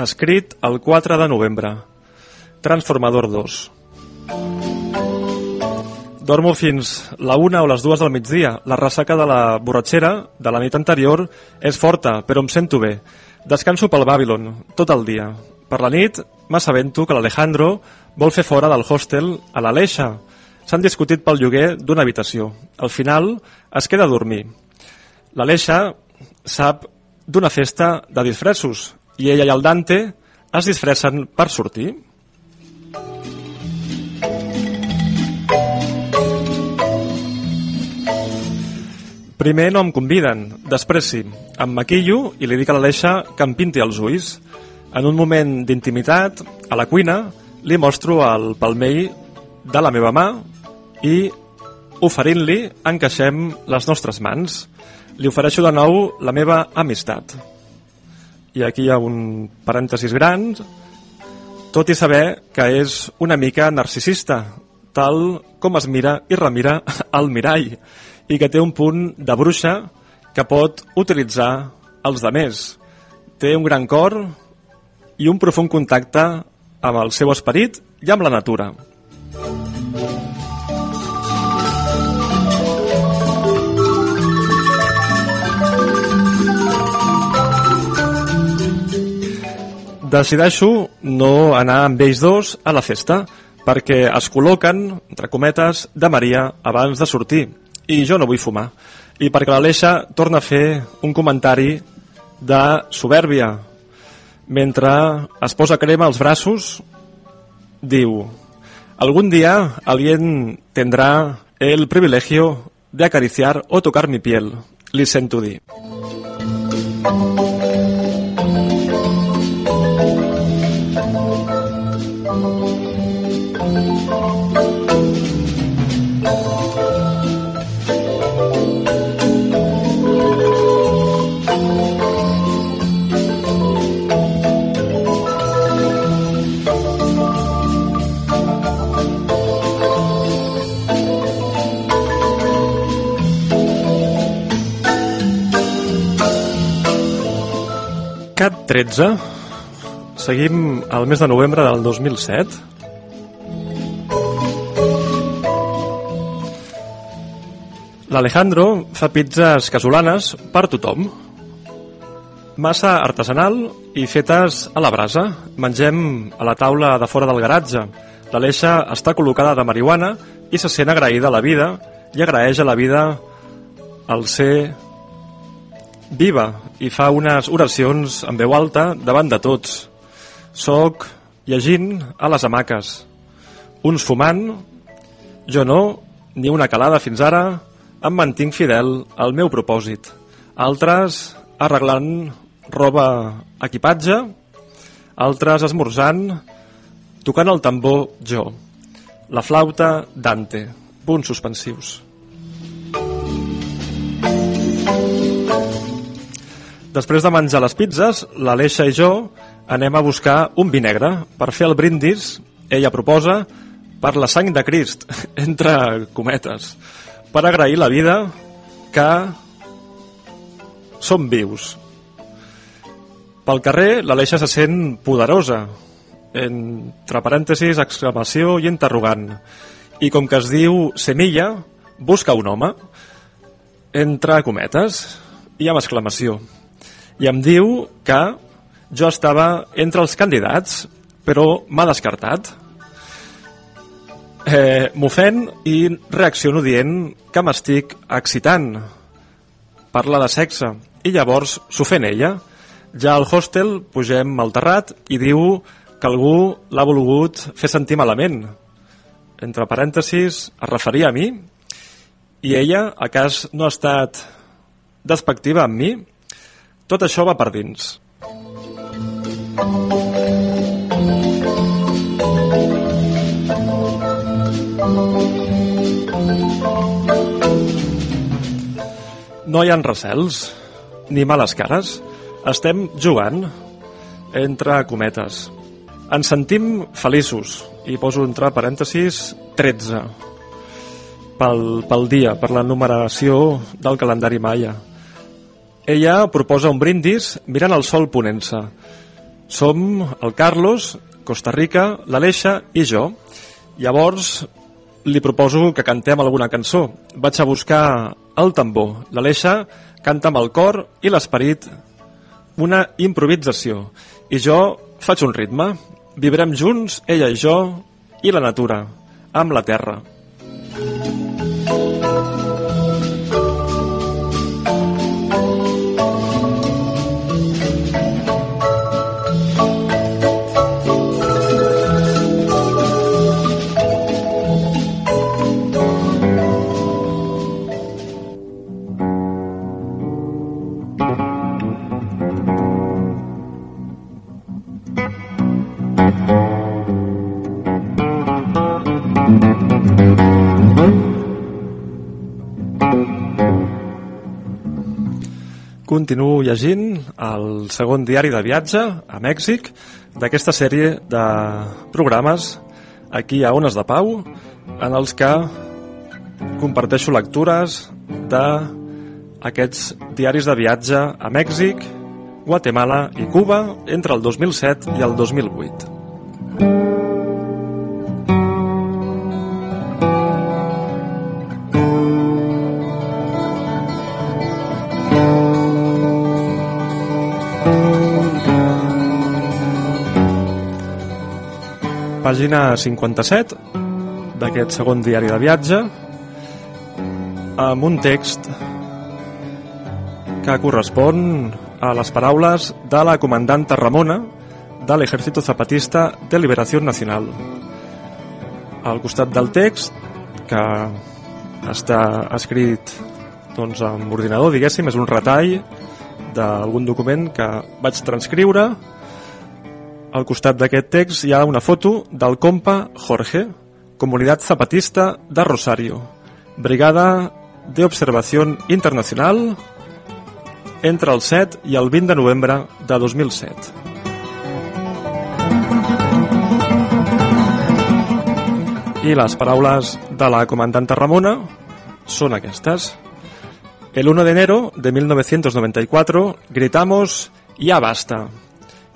escrit el 4 de novembre. Transformador 2. Dormo fins la una o les dues del migdia. La ressaca de la borratxera de la nit anterior és forta, però em sento bé. Descanso pel Babylon, tot el dia. Per la nit m'assabento que l'Alejandro vol fer fora del hostel a l'Aleixa. S'han discutit pel lloguer d'una habitació. Al final es queda a dormir. L'Aleixa sap d'una festa de disfressos i ella i el Dante es disfressen per sortir. Primer no em conviden, després sí. Em maquillo i li dic a l'Aleixa que em pinti els ulls. En un moment d'intimitat, a la cuina, li mostro el palmell de la meva mà i, oferint-li, encaixem les nostres mans. Li ofereixo de nou la meva amistat. I aquí hi ha un parèntesis gran, tot i saber que és una mica narcisista, tal com es mira i remira al mirall i que té un punt de bruixa que pot utilitzar els demés. Té un gran cor i un profund contacte amb el seu esperit i amb la natura. Decideixo no anar amb ells dos a la festa perquè es col·loquen, entre cometes, de Maria abans de sortir i jo no vull fumar. I perquè l'Aleixa torna a fer un comentari de soberbia. Mentre es posa crema als braços, diu Algún día alguien tendrá el privilegio de acariciar o tocar mi piel. Li sento dir. Cat 13. Seguim al mes de novembre del 2007. L'Alejandro fa pizzas casolanes per tothom. Massa artesanal i fetes a la brasa. Mengem a la taula de fora del garatge. L'Aleixa està col·locada de marihuana i se sent agraïda a la vida i agraeix a la vida el ser viva i fa unes oracions en veu alta davant de tots. Soc llegint a les hamaques. Uns fumant, jo no, ni una calada fins ara, em mantinc fidel al meu propòsit. Altres arreglant roba equipatge, altres esmorzant, tocant el tambor jo. La flauta Dante. Punts suspensius. Després de menjar les pizzas, l'Aleixa i jo anem a buscar un vi negre per fer el brindis, ella proposa, per la sang de Crist, entre cometes, per agrair la vida que som vius. Pel carrer, l'Aleixa se sent poderosa, entre parèntesis, exclamació i interrogant. I com que es diu Semilla, busca un home, entre cometes, i amb exclamació i em diu que jo estava entre els candidats, però m'ha descartat. Eh, M'ofèn i reacciono dient que m'estic excitant. Parla de sexe i llavors s'ofèn ella. Ja al hostel pugem al terrat i diu que algú l'ha volgut fer sentir malament. Entre parèntesis, es referia a mi i ella, a cas no ha estat despectiva amb mi? Tot això va per dins. No hi ha recels, ni males cares. Estem jugant, entre cometes. Ens sentim feliços, i poso entre parèntesis 13, pel, pel dia, per la numeració del calendari maia. Ella proposa un brindis mirant el sol ponent-se. Som el Carlos, Costa Rica, l'Aleixa i jo. Llavors li proposo que cantem alguna cançó. Vaig a buscar el tambor. L'Aleixa canta amb el cor i l'esperit una improvisació. I jo faig un ritme. Vibrem junts, ella i jo, i la natura, amb la terra. Continuo llegint el segon diari de viatge a Mèxic d'aquesta sèrie de programes aquí a Ones de Pau en els que comparteixo lectures d'aquests diaris de viatge a Mèxic, Guatemala i Cuba entre el 2007 i el 2008. Pàgina 57 d'aquest segon diari de viatge amb un text que correspon a les paraules de la comandanta Ramona de l'Ejército Zapatista de Liberació Nacional. Al costat del text, que està escrit doncs, amb ordinador, diguéssim, és un retall d'algun document que vaig transcriure al costat d'aquest text hi ha una foto del compa Jorge, Comunitat Zapatista de Rosario, Brigada de Observació Internacional entre el 7 i el 20 de novembre de 2007. I les paraules de la comandanta Ramona són aquestes. El 1 de enero de 1994 gritamos «Ya basta!»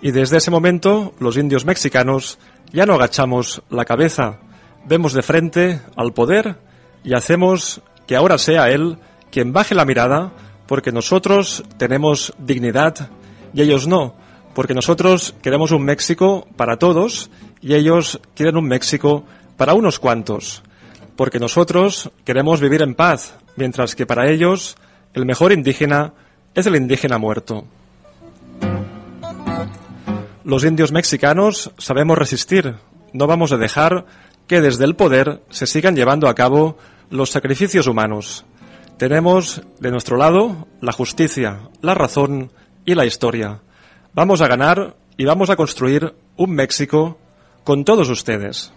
Y desde ese momento, los indios mexicanos ya no agachamos la cabeza, vemos de frente al poder y hacemos que ahora sea él quien baje la mirada, porque nosotros tenemos dignidad y ellos no, porque nosotros queremos un México para todos y ellos quieren un México para unos cuantos, porque nosotros queremos vivir en paz, mientras que para ellos el mejor indígena es el indígena muerto. Los indios mexicanos sabemos resistir. No vamos a dejar que desde el poder se sigan llevando a cabo los sacrificios humanos. Tenemos de nuestro lado la justicia, la razón y la historia. Vamos a ganar y vamos a construir un México con todos ustedes.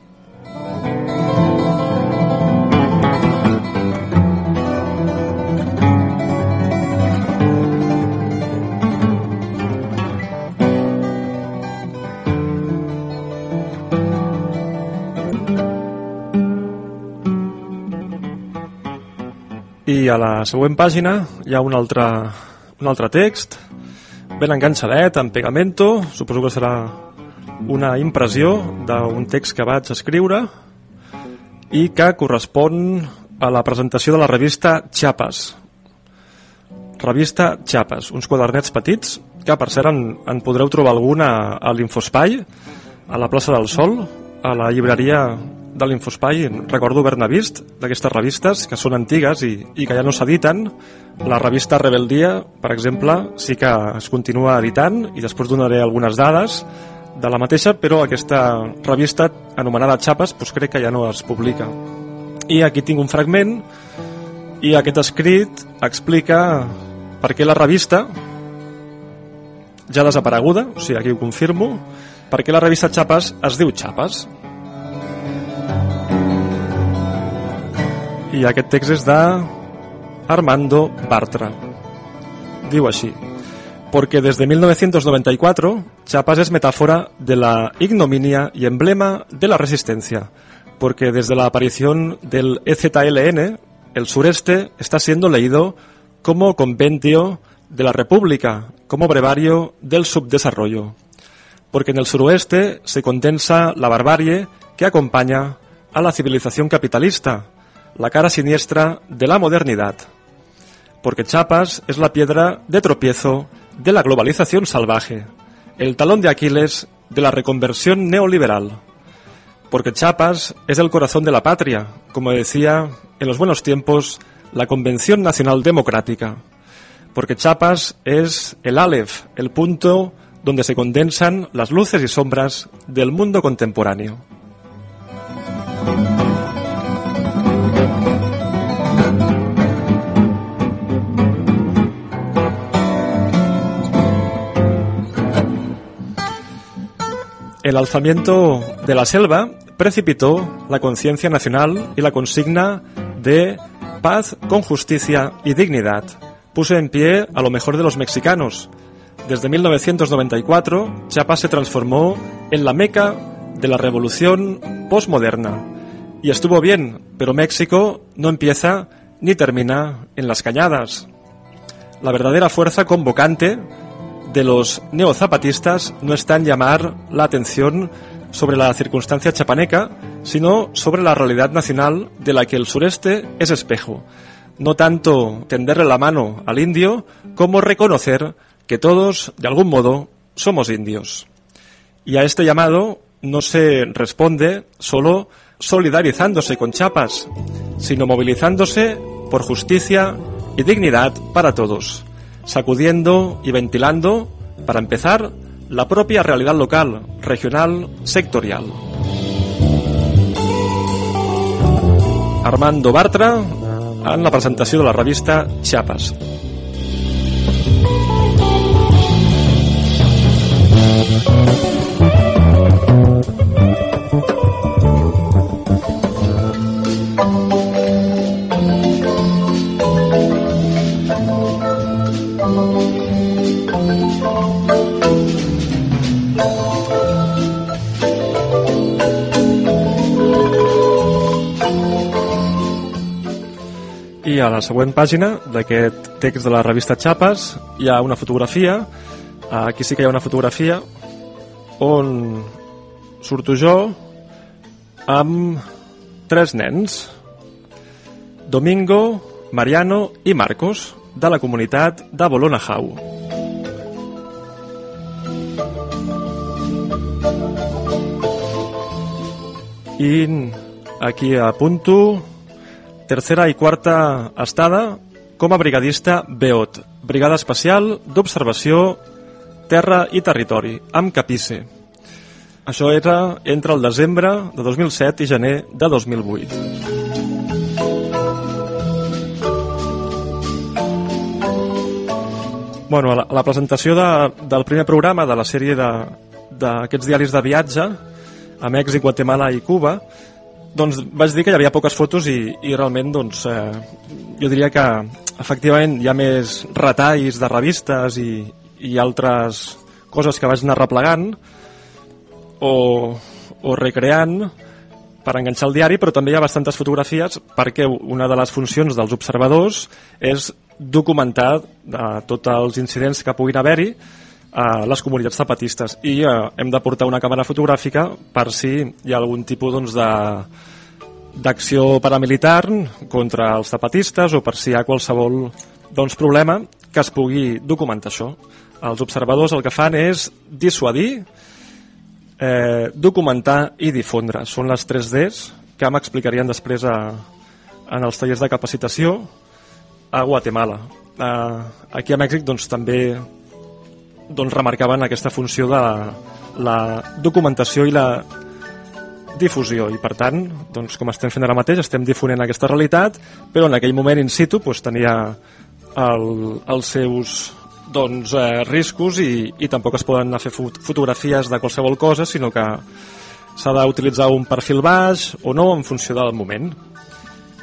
I a la següent pàgina hi ha un altre, un altre text, ben enganxadet, amb pegamento, suposo que serà una impressió d'un text que vaig escriure i que correspon a la presentació de la revista Chiapas. Revista Chiapas, uns quadernets petits que per cert en, en podreu trobar alguna a l'Infospai, a la plaça del Sol, a la llibreria de l'Infospai recordo haver-ne vist d'aquestes revistes que són antigues i, i que ja no s'editen la revista Rebeldia per exemple sí que es continua editant i després donaré algunes dades de la mateixa però aquesta revista anomenada Xapes doncs crec que ja no es publica i aquí tinc un fragment i aquest escrit explica per què la revista ja desapareguda, o sigui, aquí ho confirmo, perquè la revista Xapes es diu Xapes. I aquest text és de Armando Bartra. Diu així. Porque desde 1994 Chiapas es metáfora de la ignominia y emblema de la resistencia. Porque desde la aparición del EZLN, el sureste está siendo leído como compendio de la República, como brevario del subdesarrollo. Porque en el suroeste se condensa la barbarie que acompaña a la civilización capitalista, la cara siniestra de la modernidad. Porque Chiapas es la piedra de tropiezo de la globalización salvaje, el talón de Aquiles de la reconversión neoliberal. Porque Chiapas es el corazón de la patria, como decía en los buenos tiempos la Convención Nacional Democrática. Porque Chiapas es el Aleph, el punto donde se condensan las luces y sombras del mundo contemporáneo. El alzamiento de la selva precipitó la conciencia nacional y la consigna de paz con justicia y dignidad. Puso en pie a lo mejor de los mexicanos. Desde 1994, Chiapas se transformó en la meca de la revolución postmoderna. Y estuvo bien, pero México no empieza ni termina en las cañadas. La verdadera fuerza convocante de los neozapatistas no está en llamar la atención sobre la circunstancia chapaneca, sino sobre la realidad nacional de la que el sureste es espejo. No tanto tenderle la mano al indio como reconocer que todos, de algún modo, somos indios. Y a este llamado no se responde solo solidarizándose con Chiapas, sino movilizándose por justicia y dignidad para todos, sacudiendo y ventilando, para empezar, la propia realidad local, regional, sectorial. Armando Bartra en la presentació de la revista Chiapas. A la següent pàgina d'aquest text de la revista Xapes hi ha una fotografia, aquí sí que hi ha una fotografia on surto jo amb tres nens, Domingo, Mariano i Marcos, de la comunitat de Bolona Jau. I aquí apunto tercera i quarta estada com a brigadista BEOT, Brigada Especial d'Observació Terra i Territori, amb Capice. Això era entre el desembre de 2007 i gener de 2008. Bueno, la, la presentació de, del primer programa de la sèrie d'aquests diaris de viatge a Mèxic, Guatemala i Cuba doncs vaig dir que hi havia poques fotos i, i realment doncs, eh, jo diria que efectivament hi ha més retalls de revistes i, i altres coses que vaig anar replegant o, o recreant per enganxar el diari, però també hi ha bastantes fotografies perquè una de les funcions dels observadors és documentar de tots els incidents que puguin haver-hi a les comunitats zapatistes i eh, hem de portar una càmera fotogràfica per si hi ha algun tipus doncs, de d'acció paramilitar contra els zapatistes o per si hi ha qualsevol doncs, problema que es pugui documentar això. Els observadors el que fan és dissuadir, eh, documentar i difondre. Són les 3 Ds que m'explicarien després a, en els tallers de capacitació a Guatemala. Uh, aquí a Mèxic doncs, també doncs, remarcaven aquesta funció de la, documentació i la difusió. I per tant, doncs, com estem fent ara mateix estem difonent aquesta realitat però en aquell moment in situ doncs, tenia el, els seus doncs, eh, riscos i, i tampoc es poden anar a fer fot fotografies de qualsevol cosa sinó que s'ha d'utilitzar un perfil baix o no en funció del moment.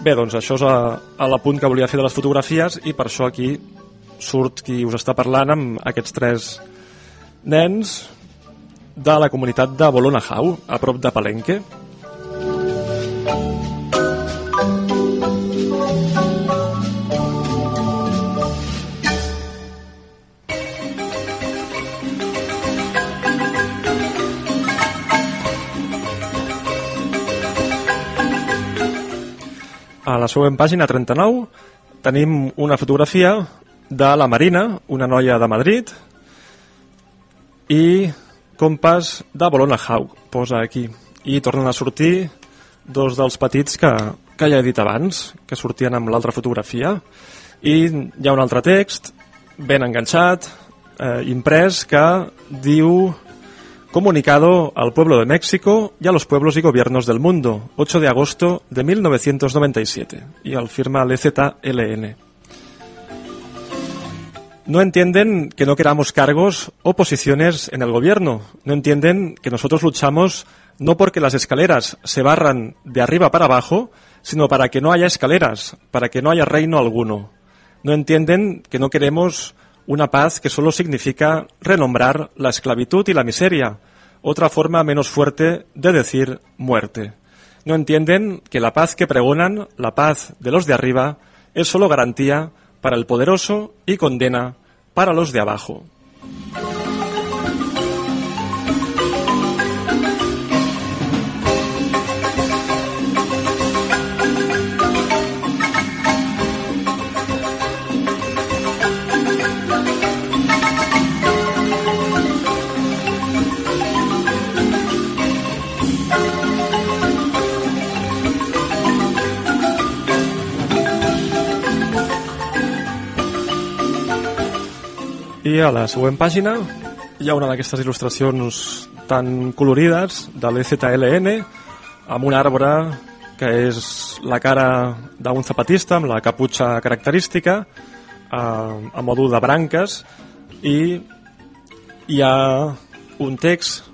Bé, doncs això és a, a l'apunt que volia fer de les fotografies i per això aquí surt qui us està parlant amb aquests tres nens de la comunitat de Bolonahau, a prop de Palenque. A la següent pàgina 39 tenim una fotografia de la Marina, una noia de Madrid, i Compàs de Bolona Hau, posa aquí. I tornen a sortir dos dels petits que, que ja he dit abans, que sortien amb l'altra fotografia. I hi ha un altre text, ben enganxat, eh, imprès, que diu Comunicado al pueblo de México y a los pueblos y gobiernos del mundo, 8 de agosto de 1997. Y al firma LZLN. No entienden que no queramos cargos o posiciones en el gobierno. No entienden que nosotros luchamos no porque las escaleras se barran de arriba para abajo, sino para que no haya escaleras, para que no haya reino alguno. No entienden que no queremos una paz que solo significa renombrar la esclavitud y la miseria, otra forma menos fuerte de decir muerte. No entienden que la paz que pregonan, la paz de los de arriba, es solo garantía para el poderoso y condena para los de abajo. I a la següent pàgina hi ha una d'aquestes il·lustracions tan colorides de l'EZLN amb un arbre que és la cara d'un zapatista amb la caputxa característica eh, a modu de branques i hi ha un text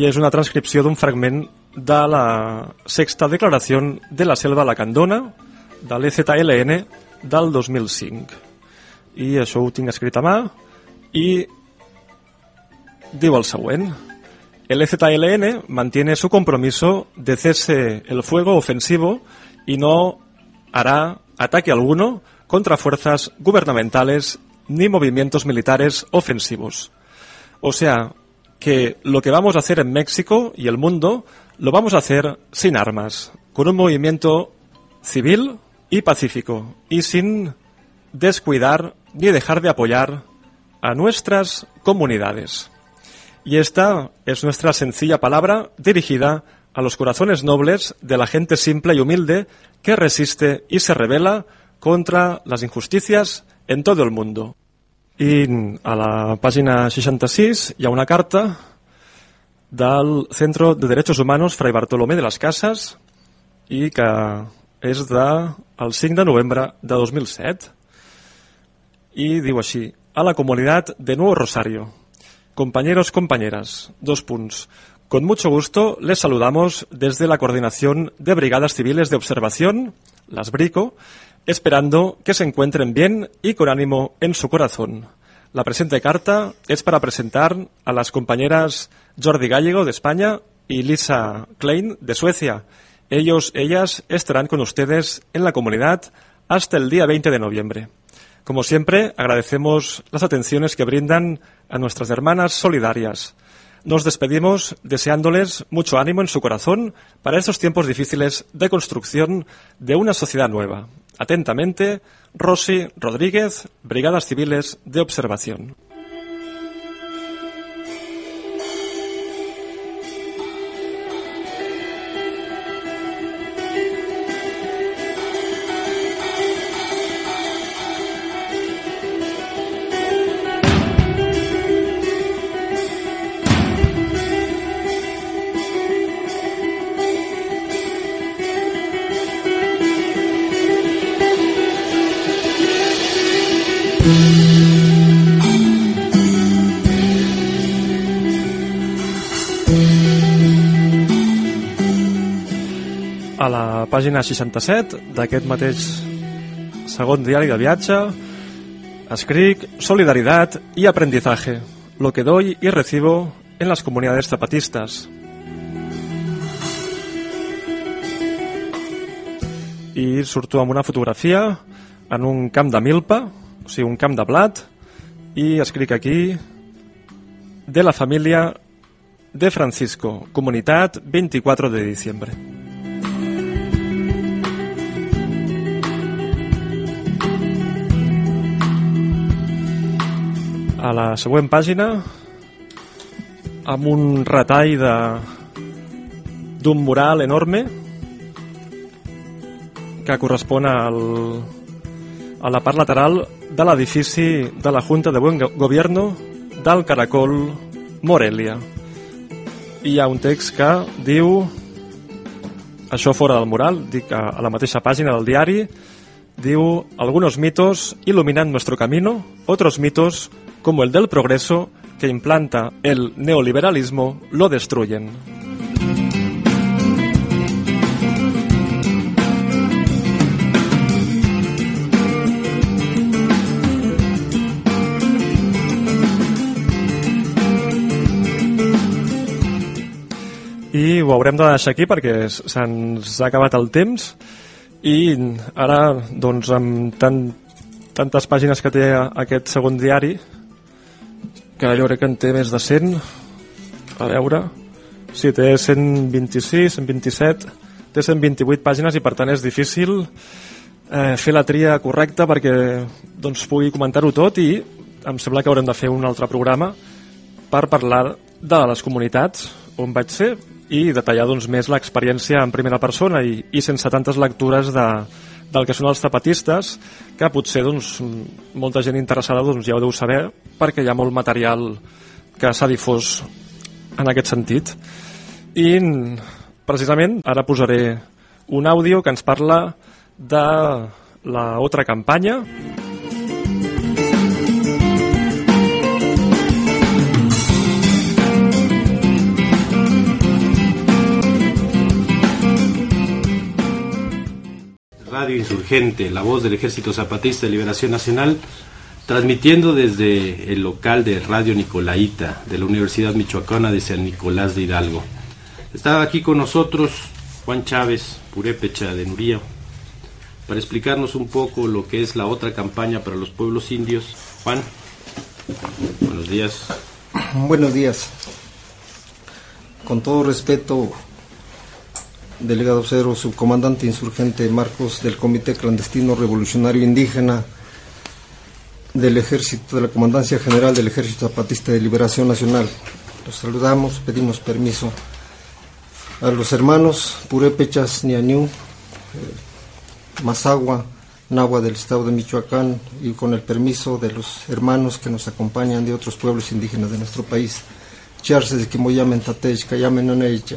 i és una transcripció d'un fragment de la sexta declaració de la selva lacandona de l'EZLN del 2005 i això ho tinc escrit a mà y digo el. El EZLN mantiene su compromiso de cese el fuego ofensivo y no hará ataque alguno contra fuerzas gubernamentales ni movimientos militares ofensivos. O sea, que lo que vamos a hacer en México y el mundo lo vamos a hacer sin armas, con un movimiento civil y pacífico y sin descuidar ni dejar de apoyar a nuestras comunidades. Y esta es nuestra sencilla palabra dirigida a los corazones nobles de la gente simple y humilde que resiste y se revela contra las injusticias en todo el mundo. I a la pàgina 66 hi ha una carta del Centro de Derechos Humanos Fray Bartolomé de las Casas i que és de el 5 de novembre de 2007 i diu així a la comunidad de Nuevo Rosario. Compañeros, compañeras, dos puntos. Con mucho gusto les saludamos desde la Coordinación de Brigadas Civiles de Observación, las BRICO, esperando que se encuentren bien y con ánimo en su corazón. La presente carta es para presentar a las compañeras Jordi Gallego de España y Lisa Klein de Suecia. Ellos, ellas estarán con ustedes en la comunidad hasta el día 20 de noviembre. Como siempre, agradecemos las atenciones que brindan a nuestras hermanas solidarias. Nos despedimos deseándoles mucho ánimo en su corazón para estos tiempos difíciles de construcción de una sociedad nueva. Atentamente, Rosy Rodríguez, Brigadas Civiles de Observación. Pàgina 67 d'aquest mateix segon diari de viatge escric Solidaridad y aprendizaje, lo que doy y recibo en las comunidades zapatistas. I surto amb una fotografia en un camp de milpa, o sigui, un camp de blat, i escric aquí de la família de Francisco, comunitat 24 de diciembre. A la següent pàgina, amb un retall de d'un mural enorme que correspon al, a la part lateral de l'edifici de la Junta de Buen Gobierno del Caracol Morelia. I hi ha un text que diu això fora del mural, dic a, a la mateixa pàgina del diari, diu algunos mitos iluminan nuestro camino, otros mitos como el del progreso que implanta el neoliberalismo lo destruyen. i ho haurem de deixar aquí perquè se'ns ha acabat el temps i ara doncs amb tant, tantes pàgines que té aquest segon diari que jo crec que en té més de 100 a veure. Sí, té 126, 127 té 128 pàgines i per tant és difícil eh, fer la tria correcta perquè doncs pugui comentar-ho tot i em sembla que haurem de fer un altre programa per parlar de les comunitats on vaig ser i detallar doncs, més l'experiència en primera persona i, i sense tantes lectures de, del que són els zapatistes, que potser doncs, molta gent interessada doncs, ja ho deu saber, perquè hi ha molt material que s'ha difós en aquest sentit. I precisament ara posaré un àudio que ens parla de la altra campanya Radio Insurgente, la voz del Ejército Zapatista de Liberación Nacional, transmitiendo desde el local de Radio Nicolaita de la Universidad Michoacana de San Nicolás de Hidalgo. Está aquí con nosotros Juan Chávez, purépecha de Nuría, para explicarnos un poco lo que es la otra campaña para los pueblos indios. Juan, buenos días. Buenos días. Con todo respeto, delegado cero, subcomandante insurgente Marcos del Comité Clandestino Revolucionario Indígena del Ejército, de la Comandancia General del Ejército Zapatista de Liberación Nacional. Los saludamos, pedimos permiso a los hermanos Purépechas, Niañú, eh, Mazagua, Nahua del Estado de Michoacán y con el permiso de los hermanos que nos acompañan de otros pueblos indígenas de nuestro país. Charse de Kimoyamen Tatech, Kayamen Noneicha,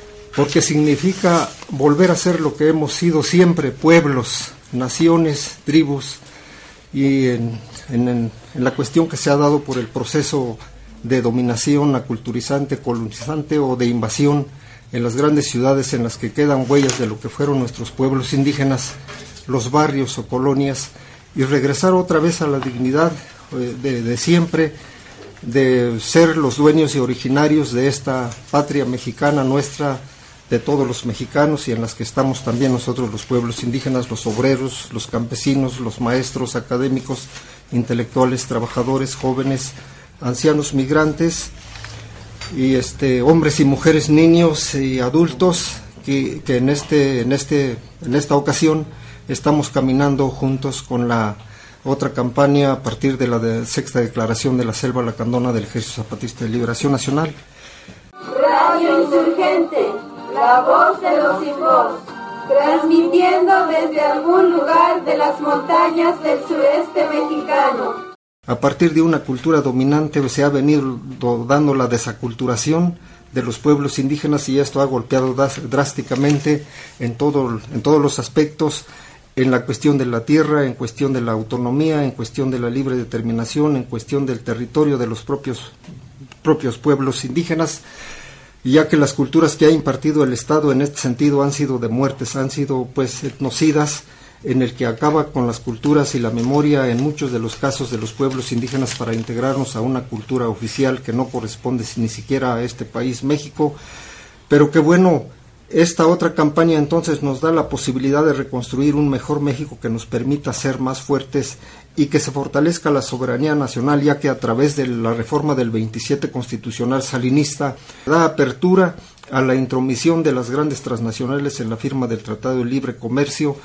porque significa volver a ser lo que hemos sido siempre, pueblos, naciones, tribus, y en, en, la cuestión que se ha dado por el proceso de dominación aculturizante, colonizante o de invasión en las grandes ciudades en las que quedan huellas de lo que fueron nuestros pueblos indígenas, los barrios o colonias, y regresar otra vez a la dignidad eh, de siempre, de ser los dueños y originarios de esta patria mexicana nuestra, de todos los mexicanos y en las que estamos también nosotros los pueblos indígenas, los obreros, los campesinos, los maestros, académicos, intelectuales, trabajadores, jóvenes, ancianos, migrantes y este hombres y mujeres, niños y adultos que, que en este en este en esta ocasión estamos caminando juntos con la otra campaña a partir de la sexta declaración de la Selva Lacandona del Ejército Zapatista de Liberación Nacional. La voz de los sin voz, transmitiendo desde algún lugar de las montañas del sureste mexicano. A partir de una cultura dominante se ha venido dando la desaculturación de los pueblos indígenas y esto ha golpeado drásticamente en, todo, en todos los aspectos, en la cuestión de la tierra, en cuestión de la autonomía, en cuestión de la libre determinación, en cuestión del territorio de los propios, propios pueblos indígenas, ya que las culturas que ha impartido el Estado en este sentido han sido de muertes, han sido pues etnocidas, en el que acaba con las culturas y la memoria en muchos de los casos de los pueblos indígenas para integrarnos a una cultura oficial que no corresponde ni siquiera a este país, México, pero que bueno, esta otra campaña entonces nos da la posibilidad de reconstruir un mejor México que nos permita ser más fuertes y que se fortalezca la soberanía nacional, ya que a través de la reforma del 27 constitucional salinista da apertura a la intromisión de las grandes transnacionales en la firma del Tratado de Libre Comercio,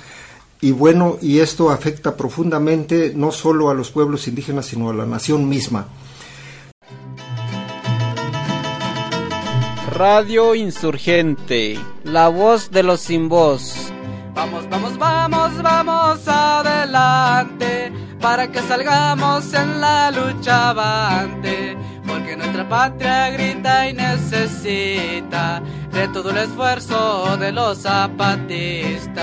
y bueno, y esto afecta profundamente no solo a los pueblos indígenas, sino a la nación misma. Radio Insurgente, la voz de los sin voz. Vamos, vamos, vamos, vamos adelante para que salgamos en la lucha avante, porque nuestra patria grita y necesita de todo el esfuerzo de los zapatistas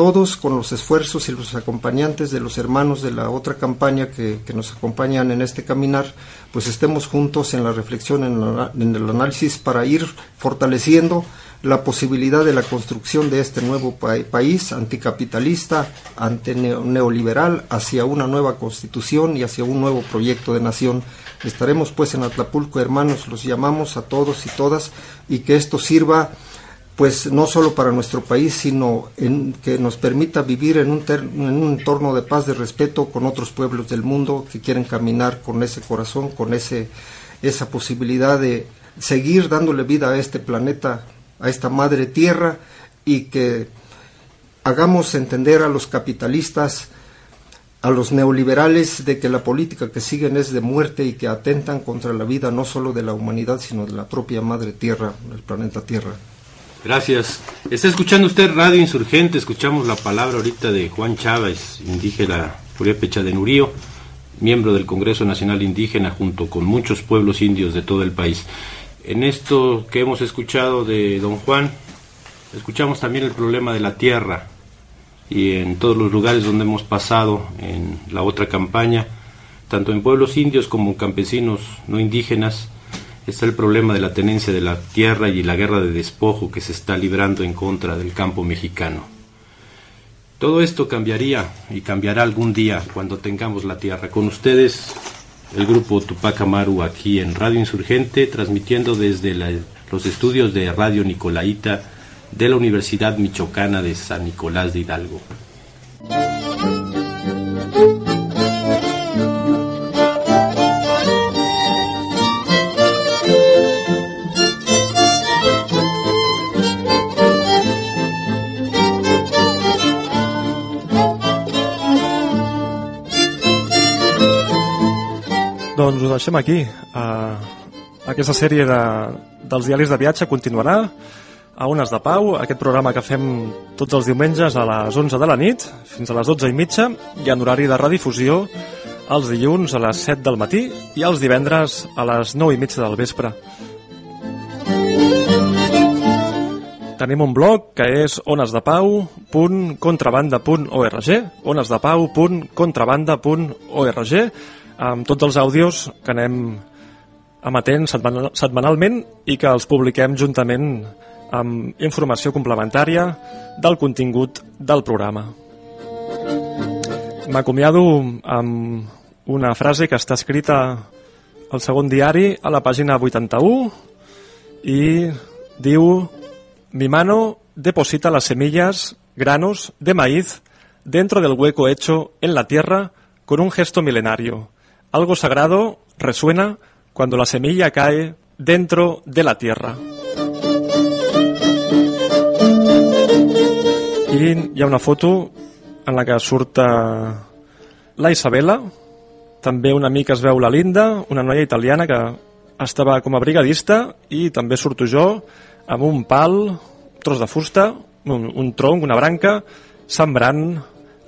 todos con los esfuerzos y los acompañantes de los hermanos de la otra campaña que, nos acompañan en este caminar, pues estemos juntos en la reflexión, en, el análisis para ir fortaleciendo la posibilidad de la construcción de este nuevo país anticapitalista, ante neoliberal, hacia una nueva constitución y hacia un nuevo proyecto de nación. Estaremos pues en Atlapulco, hermanos, los llamamos a todos y todas y que esto sirva pues no solo para nuestro país, sino en, que nos permita vivir en un, en un entorno de paz, de respeto con otros pueblos del mundo que quieren caminar con ese corazón, con ese, esa posibilidad de seguir dándole vida a este planeta, a esta madre tierra, y que hagamos entender a los capitalistas, a los neoliberales, de que la política que siguen es de muerte y que atentan contra la vida no solo de la humanidad, sino de la propia madre tierra, el planeta Tierra. Gracias. Está escuchando usted Radio Insurgente, escuchamos la palabra ahorita de Juan Chávez, indígena Purépecha de Nurío, miembro del Congreso Nacional Indígena junto con muchos pueblos indios de todo el país. En esto que hemos escuchado de don Juan, escuchamos también el problema de la tierra y en todos los lugares donde hemos pasado en la otra campaña, tanto en pueblos indios como en campesinos no indígenas, está el problema de la tenencia de la tierra y la guerra de despojo que se está librando en contra del campo mexicano. Todo esto cambiaría y cambiará algún día cuando tengamos la tierra. Con ustedes, el grupo Tupac Amaru aquí en Radio Insurgente, transmitiendo desde los estudios de Radio Nicolaita de la Universidad Michoacana de San Nicolás de Hidalgo. Doncs ho deixem aquí. Uh, aquesta sèrie de, dels diaris de viatge continuarà a Ones de Pau, aquest programa que fem tots els diumenges a les 11 de la nit fins a les 12 i mitja i en horari de redifusió els dilluns a les 7 del matí i els divendres a les 9 i mitja del vespre. Tenim un blog que és onesdepau.contrabanda.org onesdepau.contrabanda.org amb tots els àudios que anem emetent setmanal, setmanalment i que els publiquem juntament amb informació complementària del contingut del programa. M'acomiado amb una frase que està escrita al segon diari a la pàgina 81 i diu Mi mano deposita las semillas, granos de maíz dentro del hueco hecho en la tierra con un gesto milenario Algo sagrado resuena cuando la semilla cae dentro de la tierra. I hi ha una foto en la que surt la Isabela, també una mica es veu la Linda, una noia italiana que estava com a brigadista i també surto jo amb un pal, un tros de fusta, un, un tronc, una branca, sembrant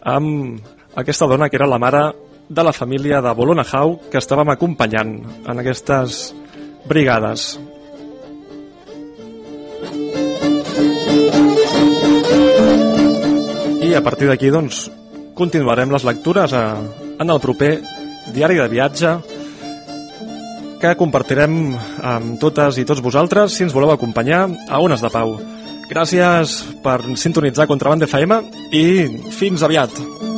amb aquesta dona que era la mare de la família de Bolona Jau que estàvem acompanyant en aquestes brigades. I a partir d'aquí, doncs, continuarem les lectures a, en el proper diari de viatge que compartirem amb totes i tots vosaltres si ens voleu acompanyar a Ones de Pau. Gràcies per sintonitzar Contraband FM i fins aviat!